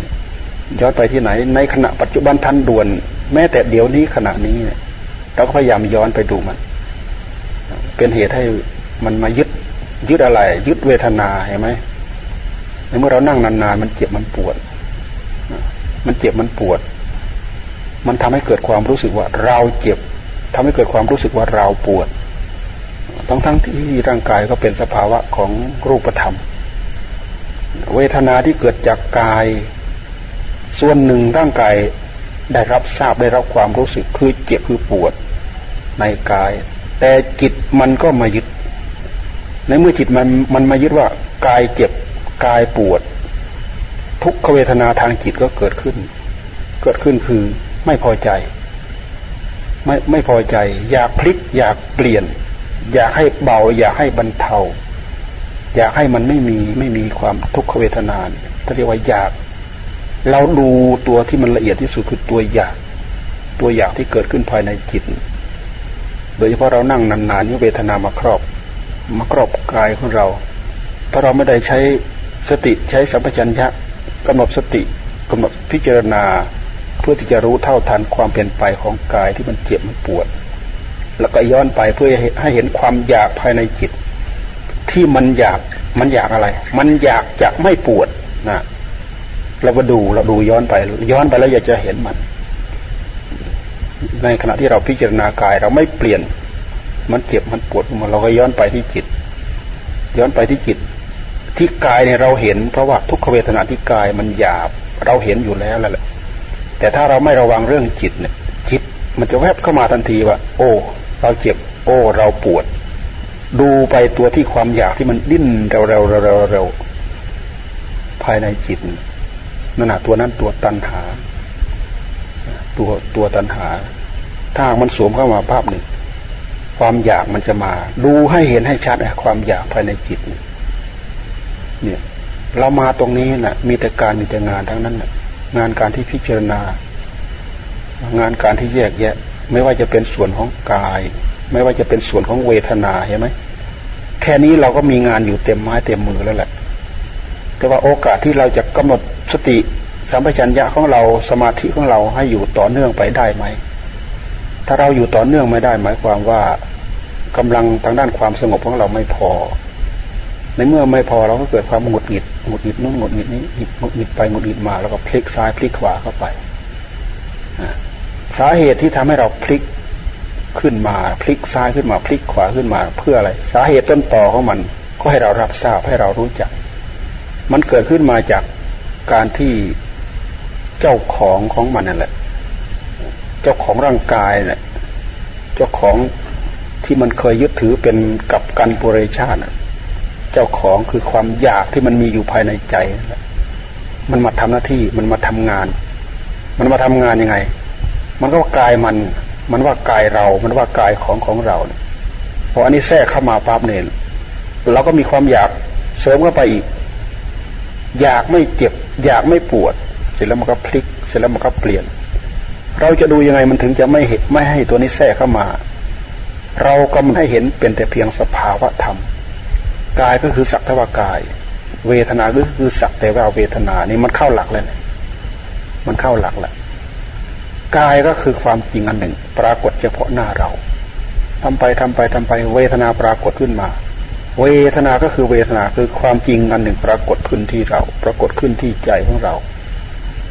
ย้อนไปที่ไหน ในขณะปัจจุบันทันด่วน แม้แต่เดี๋ยวนี้ขณะนี้เราก็พยายามย้อนไปดูมัน เป็นเหตุให้มันมายึดยึดอะไร ยึดเวทนาเห็นไหมในเมื่อเรานั่งนานๆมันเจ็บมันปวด มันเจ็บมันปวด มันทำให้เกิดความรู้สึกว่าเราเจ็บ ทำให้เกิดความรู้สึกว่าเราปวด ทั้งทั้งที่ร่างกายก็เป็นสภาวะของรูปธรรม เวทนาที่เกิดจากกาย ส่วนหนึ่งร่างกายได้รับทราบได้รับความรู้สึกคือเจ็บคือปวดในกาย แต่จิตมันก็มายึด ในเมื่อจิตมันมันมายึดว่ากายเจ็บกายปวด ทุกขเวทนาทางจิตก็เกิดขึ้น เกิดขึ้นคือไม่พอใจ ไม่ไม่พอใจ อยากพลิก อยากเปลี่ยน อยากให้เบา อยากให้บรรเทา อยากให้มันไม่มีไม่มีความทุกขเวทนานถ้าเรียกว่าอยาก เราดูตัวที่มันละเอียดที่สุดคือตัวอยาก ตัวอยากที่เกิดขึ้นภายในจิต โดยเฉพาะเรานั่งนานๆนี่เวทนามาครอบ มาครอบกายของเรา ถ้าเราไม่ได้ใช้สติใช้สัมปชัญญะกำหนดสติกำหนดพิจารณา เพื่อที่จะรู้เท่าทันความเปลี่ยนไปของกายที่มันเจ็บมันปวด แล้วก็ย้อนไปเพื่อให้เห็นความอยากภายในจิต ที่มันอยากมันอยากอะไร มันอยากจะไม่ปวดนะเราก็ดูเราดูย้อนไป ย้อนไปแล้วอยากจะเห็นมัน ในขณะที่เราพิจารณากายเราไม่เปลี่ยน มันเจ็บมันปวดมันเราก็ย้อนไปที่จิต ย้อนไปที่จิต ที่กายเนี่ยเราเห็นเพราะว่าทุกขเวทนาที่กายมันหยาบ เราเห็นอยู่แล้วแหละ แต่ถ้าเราไม่ระวังเรื่องจิตเนี่ยจิตมันจะแวบเข้ามาทันทีว่า โอ้ เราเจ็บ โอ้ เราปวด ดูไปตัวที่ความอยากที่มันดิ้นเร็วเร็วเร็วเร็วภายในจิตนั่นแหะตัวนั้นตัวตันหา ตัวตัวตันหา ถ้ามันสวมเข้ามาภาพหนึ่งความอยากมันจะมา ดูให้เห็นให้ชัดความอยากภายในจิต เนี่ย เรามาตรงนี้นะ่ะ มีแต่การมีแต่งานทั้งนั้นนะ่ะ งานการที่พิจารณา งานการที่แยกแยะ ไม่ว่าจะเป็นส่วนของกาย ไม่ว่าจะเป็นส่วนของเวทนาเห็นไหมแค่นี้เราก็มีงานอยู่เต็มไม้เต็มมือแล้วแหละ แต่ว่าโอกาสที่เราจะกำหนดสติสัมปชัญญะของเราสมาธิของเราให้อยู่ต่อเนื่องไปได้ไหม ถ้าเราอยู่ต่อเนื่องไม่ได้หมายความว่ากำลังทางด้านความสงบของเราไม่พอ ในเมื่อไม่พอเราก็เกิดความหงุดหงิด หงุดหงิดนู่นหงุดหงิดนี้หงุดหงิดไปหงุดหงิดมา แล้วก็พลิกซ้ายพลิกขวาเข้าไปสาเหตุที่ทำให้เราพลิกขึ้นมาพลิกซ้ายขึ้นมาพลิกขวาขึ้นมา เพื่ออะไร สาเหตุต้นต่อของมัน ก็ให้เรารับทราบให้เรารู้จัก มันเกิดขึ้นมาจากการที่เจ้าของของมันนั่นแหละ เจ้าของร่างกายเนี่ยเจ้าของที่มันเคยยึดถือเป็นกับกันปุเรชาติ เจ้าของคือความอยากที่มันมีอยู่ภายในใจ มันมาทำหน้าที่มันมาทำงาน มันมาทำงานยังไง มันก็ว่ากายมัน มันว่ากายเรา มันว่ากายของของเราพออันนี้แทรกเข้ามาปั๊บเนี่ยเราก็มีความอยากเสริมเข้าไปอีก อยากไม่เจ็บ อยากไม่ปวด เสร็จแล้วมันก็พลิก เสร็จแล้วมันก็เปลี่ยน เราจะดูยังไงมันถึงจะไม่เห็นไม่ให้ตัวนี้แทรกเข้ามา เราก็มันให้เห็นเป็นแต่เพียงสภาวะธรรม กายก็คือสักทวากาย เวทนาก็คือสักแต่ว่าเวทนานี่มันเข้าหลักเลยมันเข้าหลักแหละกายก็คือความจริงอันหนึ่ง ปรากฏเฉพาะหน้าเราทำไปทำไปทำไป เวทนาปรากฏขึ้นมา เวทนาก็คือเวทนาคือความจริงอันหนึ่ง ปรากฏขึ้นที่เรา ปรากฏขึ้นที่ใจของเรา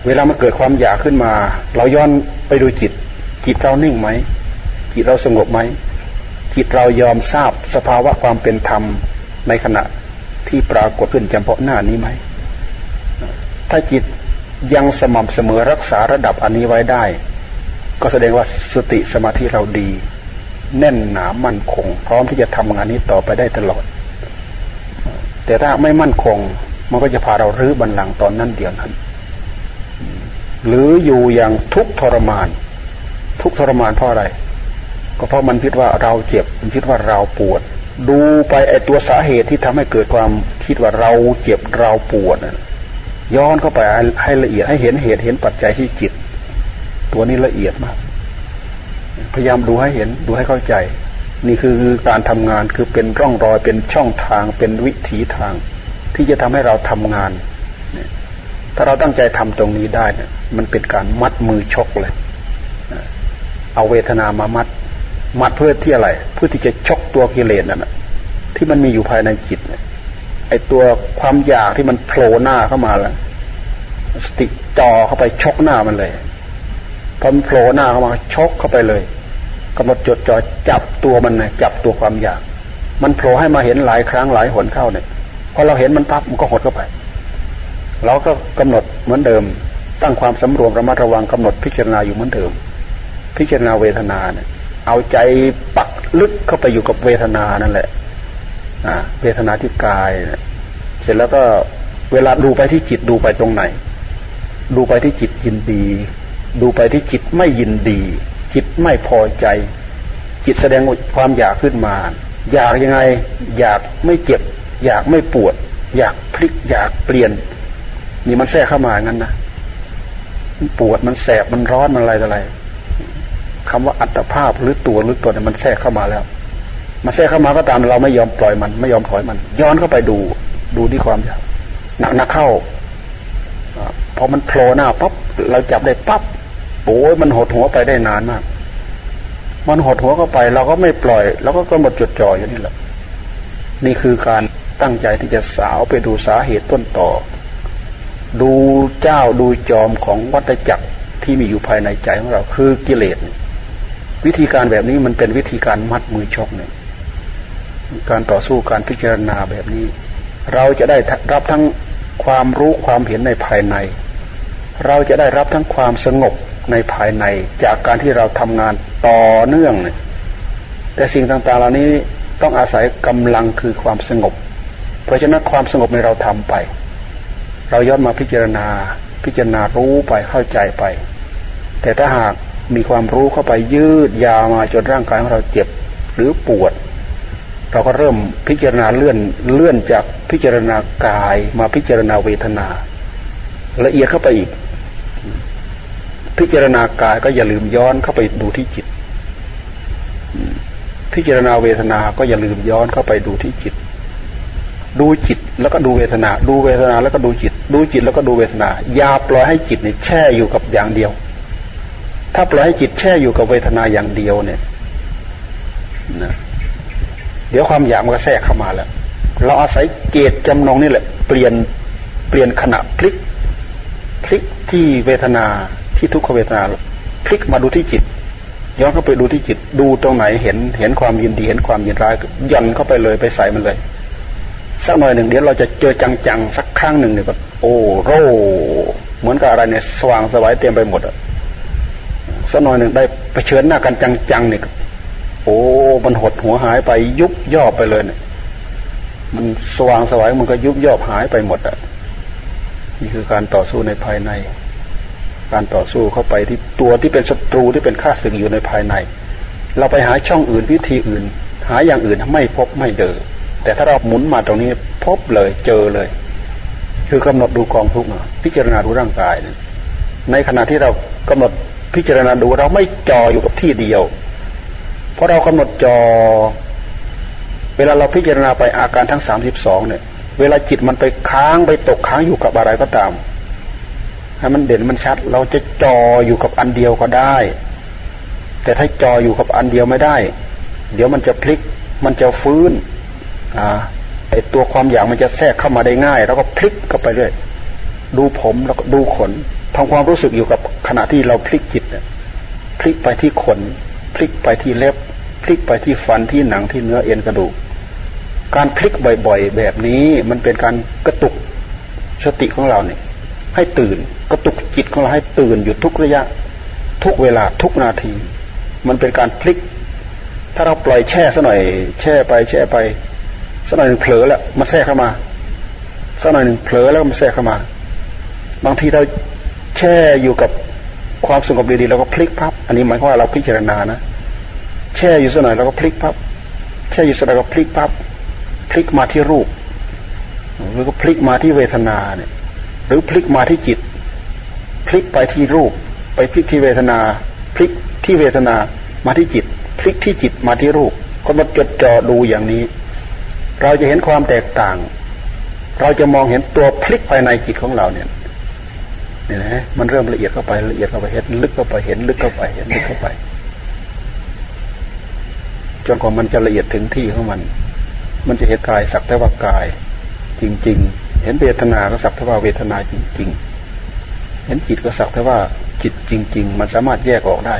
เวลามันเกิดความอยากขึ้นมา เราย้อนไปดูจิต จิตเรานิ่งไหมจิตเราสงบไหมจิตเรายอมทราบสภาวะความเป็นธรรม ในขณะที่ปรากฏขึ้นเฉพาะหน้านี้ไหม ถ้าจิตยังสม่ำเสมอรักษาระดับอันนี้ไว้ได้ ก็แสดงว่าสติสมาธิเราดี แน่นหนามั่นคง พร้อมที่จะทำงานนี้ต่อไปได้ตลอด แต่ถ้าไม่มั่นคง มันก็จะพาเรารื้อบันลังตอนนั้นเดียวนั้น หรืออยู่อย่างทุกทรมาน ทุกทรมานเพราะอะไร ก็เพราะมันคิดว่าเราเจ็บ มันคิดว่าเราปวด ดูไปไอตัวสาเหตุที่ทำให้เกิดความคิดว่าเราเจ็บเราปวดย้อนเข้าไปให้ละเอียดให้เห็นเหตุเห็นปัจจัยที่จิต ตัวนี้ละเอียดมาก พยายามดูให้เห็นดูให้เข้าใจ นี่คือการทำงานคือเป็นร่องรอยเป็นช่องทางเป็นวิถีทาง ที่จะทำให้เราทำงานเนี่ยถ้าเราตั้งใจทำตรงนี้ได้เนี่ยมันเป็นการมัดมือชกเลย เอาเวทนามามัด มัดเพื่อที่อะไร เพื่อที่จะชกตัวกิเลสนั่นแหะที่มันมีอยู่ภายในจิตไอตัวความอยากที่มันโผล่หน้าเข้ามาแล้วสติจ่อเข้าไปชกหน้ามันเลยพอมันโผล่หน้าเข้ามาชกเข้าไปเลยกำหนดจดจ่อจับตัวมันนะจับตัวความอยาก มันโผล่ให้มาเห็นหลายครั้งหลายหนเข้าเนี่ยพอเราเห็นมันปั๊บมันก็หดเข้าไป เราก็กำหนดเหมือนเดิม ตั้งความสำรวมระมัดระวังกำหนดพิจารณาอยู่เหมือนเดิม พิจารณาเวทนาเนี่ย เอาใจปักลึกเข้าไปอยู่กับเวทนานั่นแหละเวทนาที่กายเสร็จแล้วก็เวลาดูไปที่จิตดูไปตรงไหน ดูไปที่จิตยินดี ดูไปที่จิตไม่ยินดี จิตไม่พอใจ จิตแสดงความอยากขึ้นมา อยากยังไง อยากไม่เจ็บ อยากไม่ปวด อยากพลิก อยากเปลี่ยน นี่มันแทรกเข้ามางั้นนะมันปวดมันแสบมันร้อนมันอะไรอะไร คำว่าอัตภาพหรือตัวหรือตัวเนี่ยมันแทรกเข้ามาแล้ว มันแทรกเข้ามาก็ตามเราไม่ยอมปล่อยมัน ไม่ยอมถอยมัน ย้อนเข้าไปดูดูที่ความอยากหนักนักเข้าพอมันโผล่หน้าปั๊บเราจับได้ปั๊บโอ้ยมันหดหัวไปได้นานมาก มันหดหัวเข้าไป เราก็ไม่ปล่อยเราก็กำหนดจดจ่ออย่างนี้แหละ นี่คือการตั้งใจที่จะสาวไปดูสาเหตุต้นต่อ ดูเจ้าดูจอมของวัฏจักรที่มีอยู่ภายในใจของเรา คือกิเลส วิธีการแบบนี้มันเป็นวิธีการมัดมือชกเนี่ยการต่อสู้การพิจารณาแบบนี้ เราจะได้รับทั้งความรู้ความเห็นในภายใน เราจะได้รับทั้งความสงบในภายใน จากการที่เราทำงานต่อเนื่องเนี่ยแต่สิ่งต่างๆเหล่านี้ต้องอาศัยกำลังคือความสงบ เพราะฉะนั้นความสงบในเราทำไป เราย้อนมาพิจารณาพิจารณารู้ไปเข้าใจไป แต่ถ้าหาก มีความรู้เข้าไปยืดยาวมาจนร่างกายของเราเจ็บหรือปวด เราก็เริ่มพิจารณาเลื่อนเลื่อนจากพิจารณากายมาพิจารณาเวทนา ละเอียดเข้าไปอีก พิจารณากายก็อย่าลืมย้อนเข้าไปดูที่จิต พิจารณาเวทนาก็อย่าลืมย้อนเข้าไปดูที่จิต ดูจิตแล้วก็ดูเวทนา ดูเวทนาแล้วก็ดูจิต ดูจิตแล้วก็ดูเวทนา อย่าปล่อยให้จิตเนี่ยแช่อยู่กับอย่างเดียว ถ้าปล่อยให้จิตแช่อยู่กับเวทนาอย่างเดียวเนี่ยนะเดี๋ยวความอยากมันก็แทรกเข้ามาแล้ว เราอาศัยเกตจำนงนี่แหละ เปลี่ยนเปลี่ยนขณะพลิก พลิกที่เวทนาที่ทุกขเวทนาพลิกมาดูที่จิต ย้อนเข้าไปดูที่จิต ดูตรงไหนเห็นเห็นความยินดีเห็นความยินร้ายย่อนเข้าไปเลยไปใส่มันเลย สักหน่อยหนึ่งเดี๋ยวเราจะเจอจังๆสักครั้งหนึ่งเนี่ยก็โอ้โรเหมือนกับอะไรเนี่ยสว่างสวายเต็มไปหมดอะ สักหน่อยหนึ่งได้เผชิญหน้ากันจังๆเนี่ยโอ้มันหดหัวหายไปยุบย่อไปเลยเนี่ยมันสว่างสวายมันก็ยุบย่อหายไปหมดอะนี่คือการต่อสู้ในภายใน การต่อสู้เข้าไปที่ตัวที่เป็นศัตรูที่เป็นข้าศึกอยู่ในภายใน เราไปหาช่องอื่นวิธีอื่น หาอย่างอื่นไม่พบไม่เจอแต่ถ้าเราหมุนมาตรงนี้พบเลยเจอเลย คือกำหนดดูกองทุกข์พิจารณาดูร่างกาย ในขณะที่เรากำหนด พิจารณาดูเราไม่จออยู่กับที่เดียว เพราะเรากำหนดจอเวลาเราพิจารณาไปอาการทั้งสามสิบสองเนี่ย เวลาจิตมันไปค้างไปตกค้างอยู่กับอะไรก็ตามให้มันเด่นมันชัด เราจะจออยู่กับอันเดียวก็ได้ แต่ถ้าจออยู่กับอันเดียวไม่ได้ เดี๋ยวมันจะพลิก มันจะฟื้นอ่าไอตัวความอยากมันจะแทรกเข้ามาได้ง่าย แล้วก็พลิกเข้าไปเรื่อยดูผมแล้วก็ดูขน ทำความรู้สึกอยู่กับขณะที่เราพลิกจิตเนี่ยพลิกไปที่ขน พลิกไปที่เล็บ พลิกไปที่ฟันที่หนังที่เนื้อเอ็นกระดูก การพลิกบ่อยๆ แบบนี้มันเป็นการกระตุกสติของเราเนี่ย ให้ตื่นกระตุกจิตของเราให้ตื่นอยู่ทุกระยะ ทุกเวลาทุกนาที มันเป็นการพลิก ถ้าเราปล่อยแช่ซะหน่อย แช่ไปแช่ไปสักหน่อยหนึ่งเผลอแล้วมันแทรกเข้ามาสักหน่อยหนึ่งเผลอแล้วมันแทรกเข้ามา บางทีเรา ช่อยู่กับความสงบดีๆเราก็พลิกพับ อันนี้หมายความว่าเราพิจารณานะ แช่อยู่สักหน่อยเราก็พลิกพับ แช่อยู่สักหน่อยก็พลิกพับ พลิกมาที่รูปหรือก็พลิกมาที่เวทนาเนี่ย หรือพลิกมาที่จิต พลิกไปที่รูป ไปพลิกที่เวทนา พลิกที่เวทนามาที่จิต พลิกที่จิตมาที่รูป ก็มาจดจ่อดูอย่างนี้ เราจะเห็นความแตกต่าง เราจะมองเห็นตัวพลิกภายในจิตของเราเนี่ย นี่นะมันเริ่มละเอียดเข้าไปละเอียดเข้าไปเห็นลึกเข้าไปเห็นลึกเข้าไปเห็นลึกเข้าไปจนกว่ามันจะละเอียดถึงที่ของมัน มันจะเห็นกายสักแต่ว่ากาย จริง ๆ เห็นเวทนาก็สักแต่ว่าเวทนาจริง ๆ เห็นจิตก็สักแต่ว่าจิตจริง ๆ มันสามารถแยกออกได้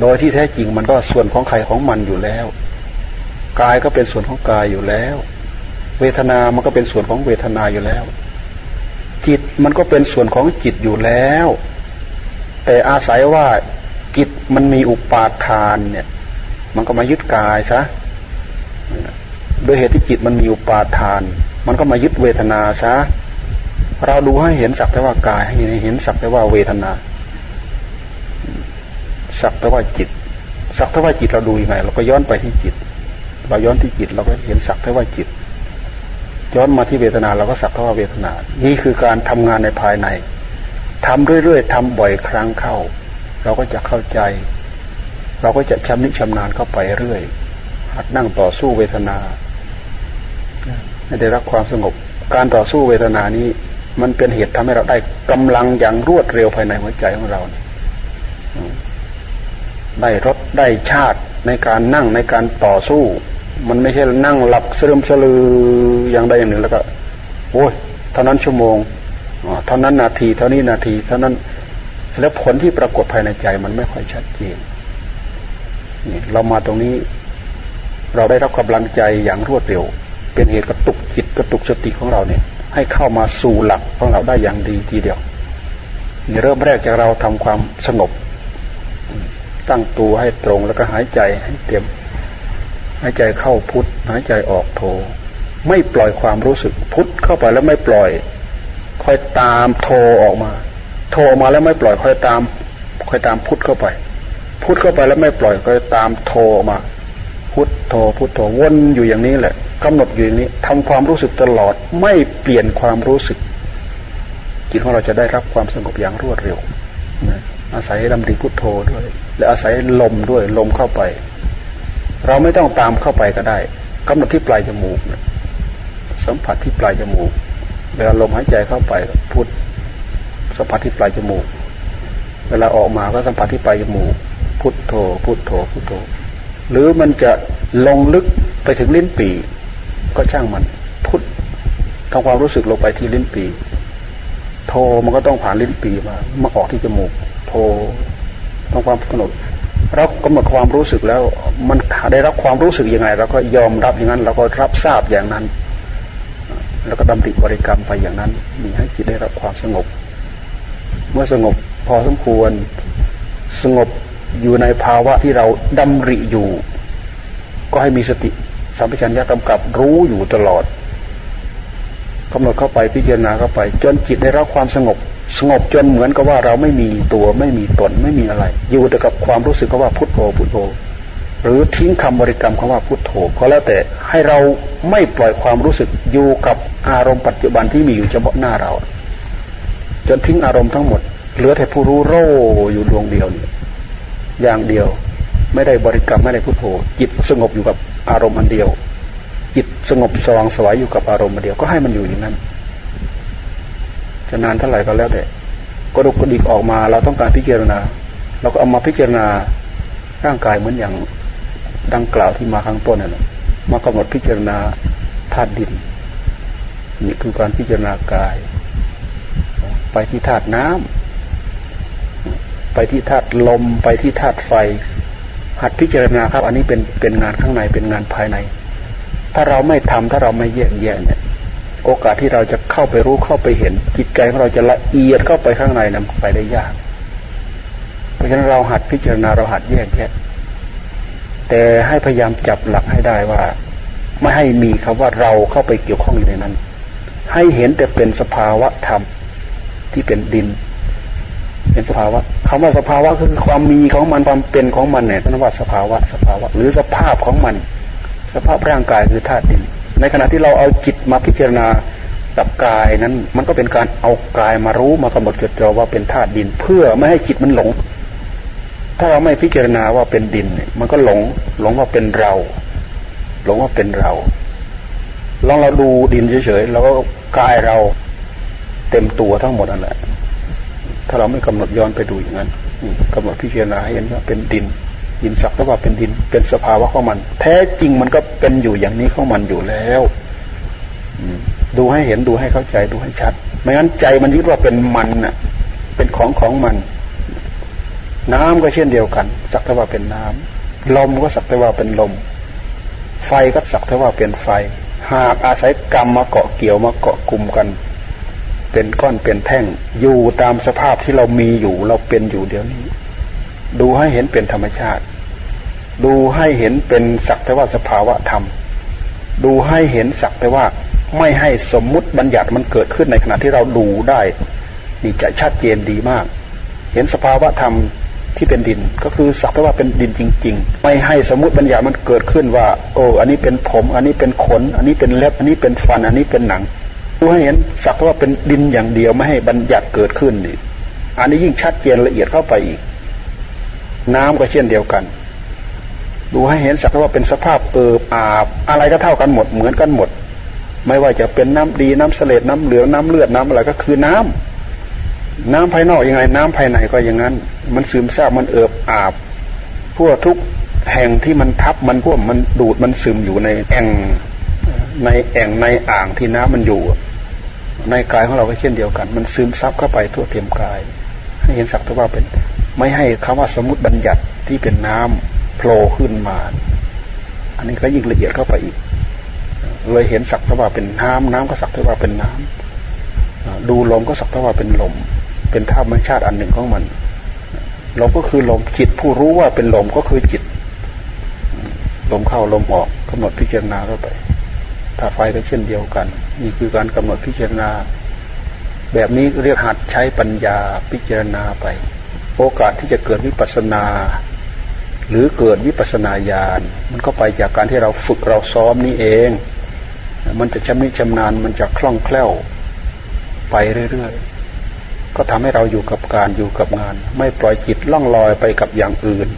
โดยที่แท้จริงมันก็ส่วนของใครของมันอยู่แล้ว กายก็เป็นส่วนของกายอยู่แล้ว เวทนามันก็เป็นส่วนของเวทนาอยู่แล้ว จิตมันก็เป็นส่วนของจิตอยู่แล้ว แต่อาศัยว่าจิตมันมีอุปาทานเนี่ย มันก็มายึดกายซะโดยเหตุที่จิตมันมีอุปาทาน มันก็มายึดเวทนาซะเราดูให้เห็นสักแต่ว่ากายให้เห็นสักแต่ว่าเวทนา สักแต่ว่าจิต สักแต่ว่าจิตเราดูยังไงเราก็ย้อนไปที่จิต เราย้อนที่จิตเราก็เห็นสักแต่ว่าจิต ย้อนมาที่เวทนาเราก็สักแต่ว่าเวทนา นี่คือการทำงานในภายในทำเรื่อยๆทำบ่อยครั้งเข้า เราก็จะเข้าใจ เราก็จะชำนิชำนาญเข้าไปเรื่อยหัดนั่งต่อสู้เวทนาให้ได้รับความสงบ การต่อสู้เวทนานี้ มันเป็นเหตุทำให้เราได้กำลังอย่างรวดเร็วภายในหัวใจของเรา ได้รสได้ชาติในการนั่งในการต่อสู้ มันไม่ใช่นั่งหลับสลืมสลืออย่างใดอย่างหนึ่งแล้วก็ โอ้ยเท่านั้นชั่วโมงเท่านั้นนาที เท่านี้นาที เท่านั้นแล้วผลที่ปรากฏภายในใจมันไม่ค่อยชัดเจนนี่เรามาตรงนี้ เราได้รับกำลังใจอย่างรวดเร็ว เป็นเหตุกระตุกจิตกระตุกสติของเราเนี่ย ให้เข้ามาสู่หลักของเราได้อย่างดีทีเดียวนี่เริ่มแรกจากเราทำความสงบ ตั้งตัวให้ตรงแล้วก็หายใจให้เต็ม หายใจเข้าพุทหายใจออกโท ไม่ปล่อยความรู้สึกพุทเข้าไปแล้วไม่ปล่อย ค่อยตามโทออกมา โทออกมาแล้วไม่ปล่อยค่อยตาม ค่อยตามพุทเข้าไป พุทเข้าไปแล้วไม่ปล่อยค่อยตามโทออกมา พุทโทพุทโทวนอยู่อย่างนี้แหละกำหนดอยู่อย่างนี้ทำความรู้สึกตลอดไม่เปลี่ยนความรู้สึกจิตของเราจะได้รับความสงบอย่างรวดเร็วอาศัยดำริพุทโธด้วย และอาศัยลมด้วยลมเข้าไป เราไม่ต้องตามเข้าไปก็ได้กำหนดที่ปลายจมูกสัมผัสที่ปลายจมูกเวลาลมหายใจเข้าไปพุทสัมผัสที่ปลายจมูก เวลาออกมาก็สัมผัสที่ปลายจมูก พุทโธ พุทโธ พุทโธ หรือมันจะลงลึกไปถึงลิ้นปีก็ช่างมัน พุททำความรู้สึกลงไปที่ลิ้นปีโทมันก็ต้องผ่านลิ้นปีมามาออกที่จมูกโทต้องความกำหนด เรากำหนดความรู้สึกแล้ว มันได้รับความรู้สึกยังไงเราก็ยอมรับอย่างนั้นเราก็รับทราบอย่างนั้น แล้วก็ดำริบริกรรมไปอย่างนั้นมีให้จิตได้รับความสงบ เมื่อสงบพอสมควรสงบอยู่ในภาวะที่เราดำริอยู่ ก็ให้มีสติสัมปชัญญะกำกับรู้อยู่ตลอดกำหนดเข้าไปพิจารณาเข้าไป จนจิตได้รับความสงบ สงบจนเหมือนกับว่าเราไม่มีตัวไม่มีตนไม่มีอะไร อยู่แต่กับความรู้สึกว่าพุทโธพุทโธ หรือทิ้งคำบริกรรมคำว่าพุทโธก็แล้วแต่ให้เราไม่ปล่อยความรู้สึกอยู่กับอารมณ์ปัจจุบันที่มีอยู่เฉพาะหน้าเรา จนทิ้งอารมณ์ทั้งหมด เหลือแต่ผู้รู้โรอยู่ดวงเดียวนี่อย่างเดียวไม่ได้บริกรรมไม่ได้พุทโธ จิตสงบอยู่กับอารมณ์อันเดียว จิตสงบสว่างสวายอยู่กับอารมณ์อันเดียวก็ให้มันอยู่อย่างนั้น จะนานเท่าไหร่ก็แล้วแต่กระดุกกระดิกออกมา เราต้องการพิจารณา เราก็เอามาพิจารณาร่างกายเหมือนอย่างดังกล่าวที่มาข้างต้นนั่นแหละมากำหนดพิจารณาธาตุดินนี่คือการพิจารณากาย ไปที่ธาตุน้ำไปที่ธาตุลม ไปที่ธาตุไฟ หัดพิจารณาครับ อันนี้เป็นเป็นงานข้างในเป็นงานภายใน ถ้าเราไม่ทำถ้าเราไม่แยกแยะเนี่ย โอกาสที่เราจะเข้าไปรู้เข้าไปเห็น จิตใจของเราจะละเอียดเข้าไปข้างในนั้นไปได้ยาก เพราะฉะนั้นเราหัดพิจารณาเราหัดแยกแยะ แต่ให้พยายามจับหลักให้ได้ว่า ไม่ให้มีคำว่าเราเข้าไปเกี่ยวข้องอยู่ในนั้น ให้เห็นแต่เป็นสภาวะธรรมที่เป็นดิน เป็นสภาวะคำว่าสภาวะคือความมีของมันความเป็นของมันเนี่ยนั่นว่าสภาวะสภาวะ หรือสภาพของมัน สภาพร่างกายคือธาตุดิน ในขณะที่เราเอาจิตมาพิจารณากับกายนั้น มันก็เป็นการเอากายมารู้มากำหนดจดจ่อว่าเป็นธาตุดิน เพื่อไม่ให้จิตมันหลง ถ้าเราไม่พิจารณาว่าเป็นดิน มันก็หลงหลงว่าเป็นเรา หลงว่าเป็นเราลองเราดูดินเฉยๆเราก็กายเราเต็มตัวทั้งหมดนั่นแหละถ้าเราไม่กำหนดย้อนไปดูอย่างนั้นกำหนดพิจารณาเห็นว่าเป็นดิน ดินสักแต่ว่าเป็นดินเป็นสภาวะของมัน แท้จริงมันก็เป็นอยู่อย่างนี้ของมันอยู่แล้วดูให้เห็นดูให้เข้าใจดูให้ชัด ไม่งั้นใจมันยึดว่าเป็นมันน่ะ เป็นของของมัน น้ำก็เช่นเดียวกันสักแต่ว่าเป็นน้ำลมก็สักแต่ว่าเป็นลม ไฟก็สักแต่ว่าเป็นไฟ หากอาศัยกรรมมาเกาะเกี่ยวมาเกาะกลุ่มกัน เป็นก้อนเป็นแท่ง อยู่ตามสภาพที่เรามีอยู่ เราเป็นอยู่เดี๋ยวนี้ ดูให้เห็นเป็นธรรมชาติ ดูให้เห็นเป็นสักแต่ว่าสภาวะธรรม ดูให้เห็นสักแต่ว่าไม่ให้สมมุติบัญญัติมันเกิดขึ้นในขณะที่เราดูได้นี่จะชัดเจนดีมาก เห็นสภาวะธรรมที่เป็นดินก็คือสักแต่ว่าเป็นดินจริง ๆ ไม่ให้สมมติบัญญัติมันเกิดขึ้นว่า โอ้อันนี้เป็นผม อันนี้เป็นขน อันนี้เป็นเล็บ อันนี้เป็นฟัน อันนี้เป็นหนังดูให้เห็นสักแต่ว่าเป็นดินอย่างเดียวไม่ให้บัญญัติเกิดขึ้นนี่อันนี้ยิ่งชัดเจนละเอียดเข้าไปอีก น้ำก็เช่นเดียวกัน ดูให้เห็นสักว่าเป็นสภาพเอิบอาบอะไรก็เท่ากันหมดเหมือนกันหมด ไม่ว่าจะเป็นน้ำดีน้ำเสลดน้ำเหลืองน้ำเลือดน้ำอะไรก็คือน้ำน้ำภายนอกยังไง น้ำภายในก็อย่างนั้น มันซึมซาบมันเอิบอาบพวกทุกแห่งที่มันทับมันพวกมันดูดมันซึมอยู่ในแอ่งในแอ่งในอ่างที่น้ำมันอยู่ ในกายของเราก็เช่นเดียวกัน มันซึมซับเข้าไปทั่วเต็มกาย ให้เห็นสักแต่ว่าเป็น ไม่ให้คำว่าสมมติบัญญัติที่เป็นน้ำโผล่ขึ้นมา อันนี้ก็ยิ่งละเอียดเข้าไปอีก เลยเห็นสักแต่ว่าเป็นน้ำน้ำก็สักแต่ว่าเป็นน้ำดูลมก็สักแต่ว่าเป็นลม เป็นธรรมชาติอันหนึ่งของมันลมก็คือลมจิตผู้รู้ว่าเป็นลมก็คือจิต ลมเข้าลมออกกำหนดพิจารณาเข้าไปถ้าไฟก็เช่นเดียวกัน นี่คือการกำหนดพิจารณา แบบนี้เรียกหัดใช้ปัญญาพิจารณาไป โอกาสที่จะเกิดวิปัสนา หรือเกิดวิปัสนาญาณมันก็ไปจากการที่เราฝึกเราซ้อมนี่เอง มันจะชำนิชำนาญมันจะคล่องแคล่วไปเรื่อยๆ ก็ทำให้เราอยู่กับการอยู่กับงาน ไม่ปล่อยจิตล่องลอยไปกับอย่างอื่น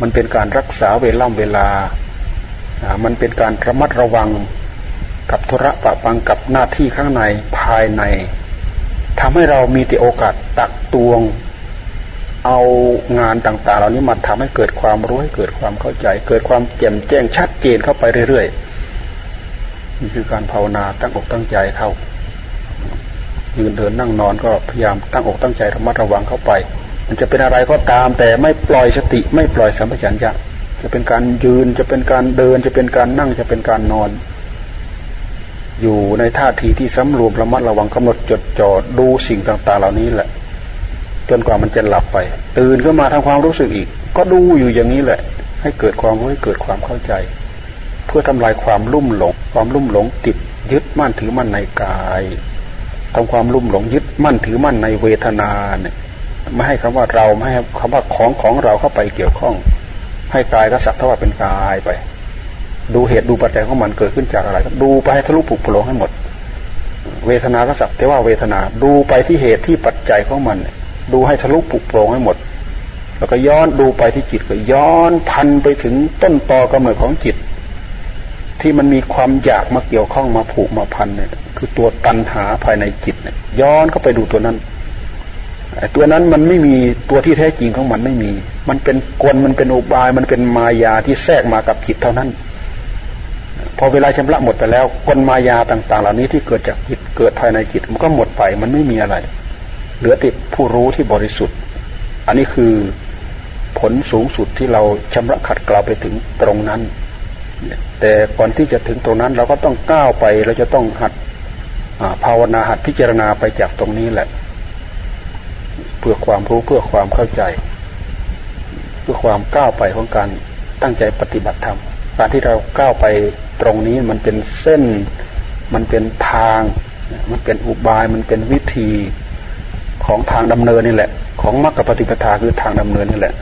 มันเป็นการรักษาเวล่ำเวลา มันเป็นการระมัดระวังกับธุระปะปังกับหน้าที่ข้างในภายใน ทำให้เรามีแต่โอกาสตักตวง เอางานต่าง ๆ เหล่านี้มาทำให้เกิดความรู้ให้เกิดความเข้าใจ เกิดความแจ่มแจ้งชัดเจนเข้าไปเรื่อยๆนี่คือการภาวนาตั้งอกตั้งใจเข้ายืนเดินนั่งนอนก็พยายามตั้งอกตั้งใจระมัดระวังเข้าไป มันจะเป็นอะไรก็ตามแต่ไม่ปล่อยสติไม่ปล่อยสัมปชัญญะจะเป็นการยืนจะเป็นการเดินจะเป็นการนั่งจะเป็นการนอน อยู่ในท่าทีที่สำรวมระมัดระวังกำหนดจดจ่อดูสิ่งต่างๆ เหล่านี้แหละ จนกว่ามันจะหลับไป ตื่นขึ้นมาทำความรู้สึกอีก ก็ดูอยู่อย่างนี้แหละ ให้เกิดความรู้ให้เกิดความเข้าใจ เพื่อทำลายความลุ่มหลง ความลุ่มหลงติดยึดมั่นถือมั่นในกายทำความลุ่มหลงยึดมั่นถือมั่นในเวทนาเนี่ยไม่ให้คำว่าเราไม่ให้คำว่าของของเราเข้าไปเกี่ยวข้อง ให้กายก็สักเท่าว่าเป็นกายไป ดูเหตุดูปัจจัยของมันเกิดขึ้นจากอะไรดูไปทะลุปุโปรงให้หมด เวทนาก็สักแต่ว่าเวทนาดูไปที่เหตุที่ปัจจัยของมัน ดูให้ทะลุปุโปรงให้หมด แล้วก็ย้อนดูไปที่จิตก็ย้อนพันไปถึงต้นตอกำเนิดของจิต ที่มันมีความอยากมาเกี่ยวข้องมาผูกมาพันเนี่ยคือตัวตัณหาภายในจิตเนี่ยย้อนเข้าไปดูตัวนั้นตัวนั้นมันไม่มีตัวที่แท้จริงของมันไม่มี มันเป็นกลมันเป็นอุบาย มันเป็นมายาที่แทรกมากับจิตเท่านั้น พอเวลาชำระหมดไปแล้วกลมายาต่างๆ เหล่านี้ที่เกิดจากจิตเกิดภายในจิตมันก็หมดไปมันไม่มีอะไร เหลือติดผู้รู้ที่บริสุทธิ์ อันนี้คือผลสูงสุดที่เราชำระขัดเกลาไปถึงตรงนั้น แต่ก่อนที่จะถึงตรงนั้นเราก็ต้องก้าวไปเราจะต้องหัดภาวนาหัดพิจารณาไปจากตรงนี้แหละ เพื่อความรู้เพื่อความเข้าใจ เพื่อความก้าวไปของการตั้งใจปฏิบัติธรรมการที่เราก้าวไป ตรงนี้มันเป็นเส้น มันเป็นทาง มันเป็นอุบาย มันเป็นวิธีของทางดำเนินนี่แหละ ของมรรคปฏิปทาคือทางดำเนินนี่แหละ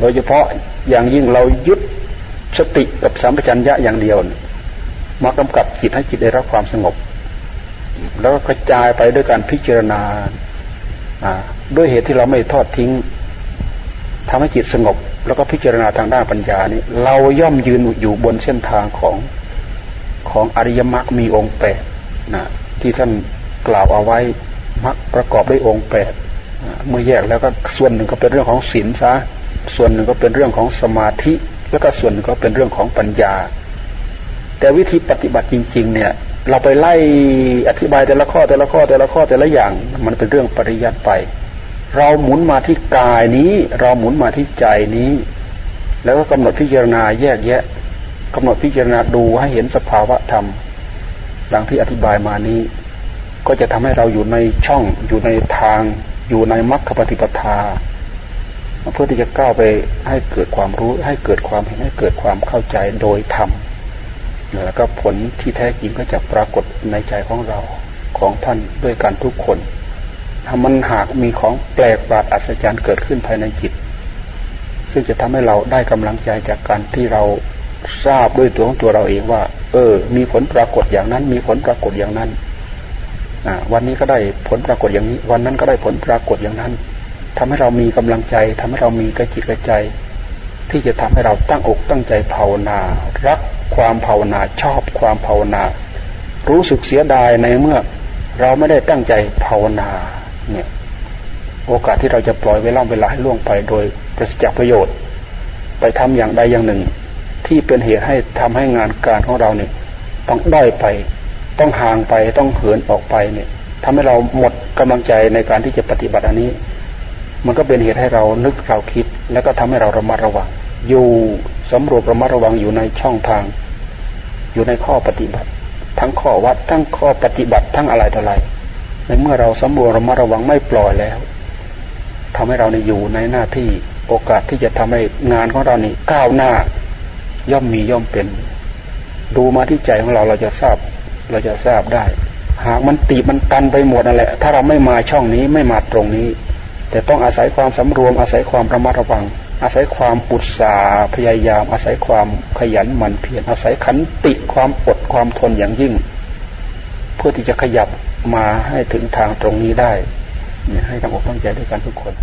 โดยเฉพาะอย่างยิ่งเรายึดสติกับสัมปชัญญะอย่างเดียวมากำกับจิตให้จิตได้รับความสงบ แล้วก็กระจายไปด้วยการพิจารณาด้วยเหตุที่เราไม่ทอดทิ้งทำให้จิตสงบ แล้วก็พิจารณาทางด้านปัญญานี่เราย่อมยืนอยู่บนเส้นทางของ ของอริยมรรคมีองค์แปดนะที่ท่านกล่าวเอาไว้มรรคประกอบด้วยองค์แปดเมื่อแยกแล้วก็ส่วนหนึ่งก็เป็นเรื่องของศีลซะส่วนหนึ่งก็เป็นเรื่องของสมาธิ แล้วก็ส่วนหนึ่งก็เป็นเรื่องของปัญญา แต่วิธีปฏิบัติจริง ๆ เนี่ย เราไปไล่อธิบายแต่ละข้อแต่ละข้อแต่ละข้อแต่ละอย่าง มันเป็นเรื่องปริยัติไป เราหมุนมาที่กายนี้ เราหมุนมาที่ใจนี้ แล้วก็กำหนดพิจารณาแยกแยะ กำหนดพิจารณาดูให้เห็นสภาวะธรรมดังที่อธิบายมานี้ ก็จะทำให้เราอยู่ในช่องอยู่ในทาง อยู่ในมรรคปฏิปทา เพื่อที่จะก้าวไปให้เกิดความรู้ให้เกิดความเห็นให้เกิดความเข้าใจโดยธรรมแล้วก็ผลที่แท้จริงก็จะปรากฏในใจของเราของท่านด้วยกันทุกคน ถ้ามันหากมีของแปลกประหลาดอัศจรรย์เกิดขึ้นภายในจิต ซึ่งจะทำให้เราได้กำลังใจจากการที่เรา ทราบด้วยตัวของตัวเราเองว่า เออ มีผลปรากฏอย่างนั้น มีผลปรากฏอย่างนั้นวันนี้ก็ได้ผลปรากฏอย่างนี้ วันนั้นก็ได้ผลปรากฏอย่างนั้นทำให้เรามีกำลังใจทำให้เรามีกระจิตกระใจ ที่จะทำให้เราตั้งอกตั้งใจภาวนา รักความภาวนาชอบความภาวนา รู้สึกเสียดายในเมื่อ เราไม่ได้ตั้งใจภาวนา เนี่ย โอกาสที่เราจะปล่อยเวลาเวลาให้ล่วงไปโดยประสิทธิประโยชน์ ไปทำอย่างใดอย่างหนึ่ง ที่เป็นเหตุให้ทำให้งานการของเราเนี่ย ต้องด้อยไป ต้องห่างไปต้องเหินออกไปเนี่ยทำให้เราหมดกำลังใจในการที่จะปฏิบัติอันนี้ มันก็เป็นเหตุให้เรานึกเราคิด แล้วก็ทำให้เราระมัดระวัง อยู่สำรวจระมัดระวังอยู่ในช่องทาง อยู่ในข้อปฏิบัติ ทั้งข้อวัดทั้งข้อปฏิบัติทั้งอะไรต่ออะไรในเมื่อเราสำรวจระมัดระวังไม่ปล่อยแล้วทำให้เราในอยู่ในหน้าที่โอกาสที่จะทำให้งานของเรานี่ก้าวหน้า ย่อมมีย่อมเป็น ดูมาที่ใจของเราเราจะทราบ เราจะทราบได้ หากมันตีมันตันไปหมดนั่นแหละ ถ้าเราไม่มาช่องนี้ไม่มาตรงนี้ แต่ต้องอาศัยความสำรวม อาศัยความระมัดระวัง อาศัยความอุตสาห์พยายาม อาศัยความขยันหมั่นเพียรอาศัยขันติความอดความทนอย่างยิ่ง เพื่อที่จะขยับมาให้ถึงทางตรงนี้ได้ให้ทั้งอกตั้งใจด้วยกันทุกคน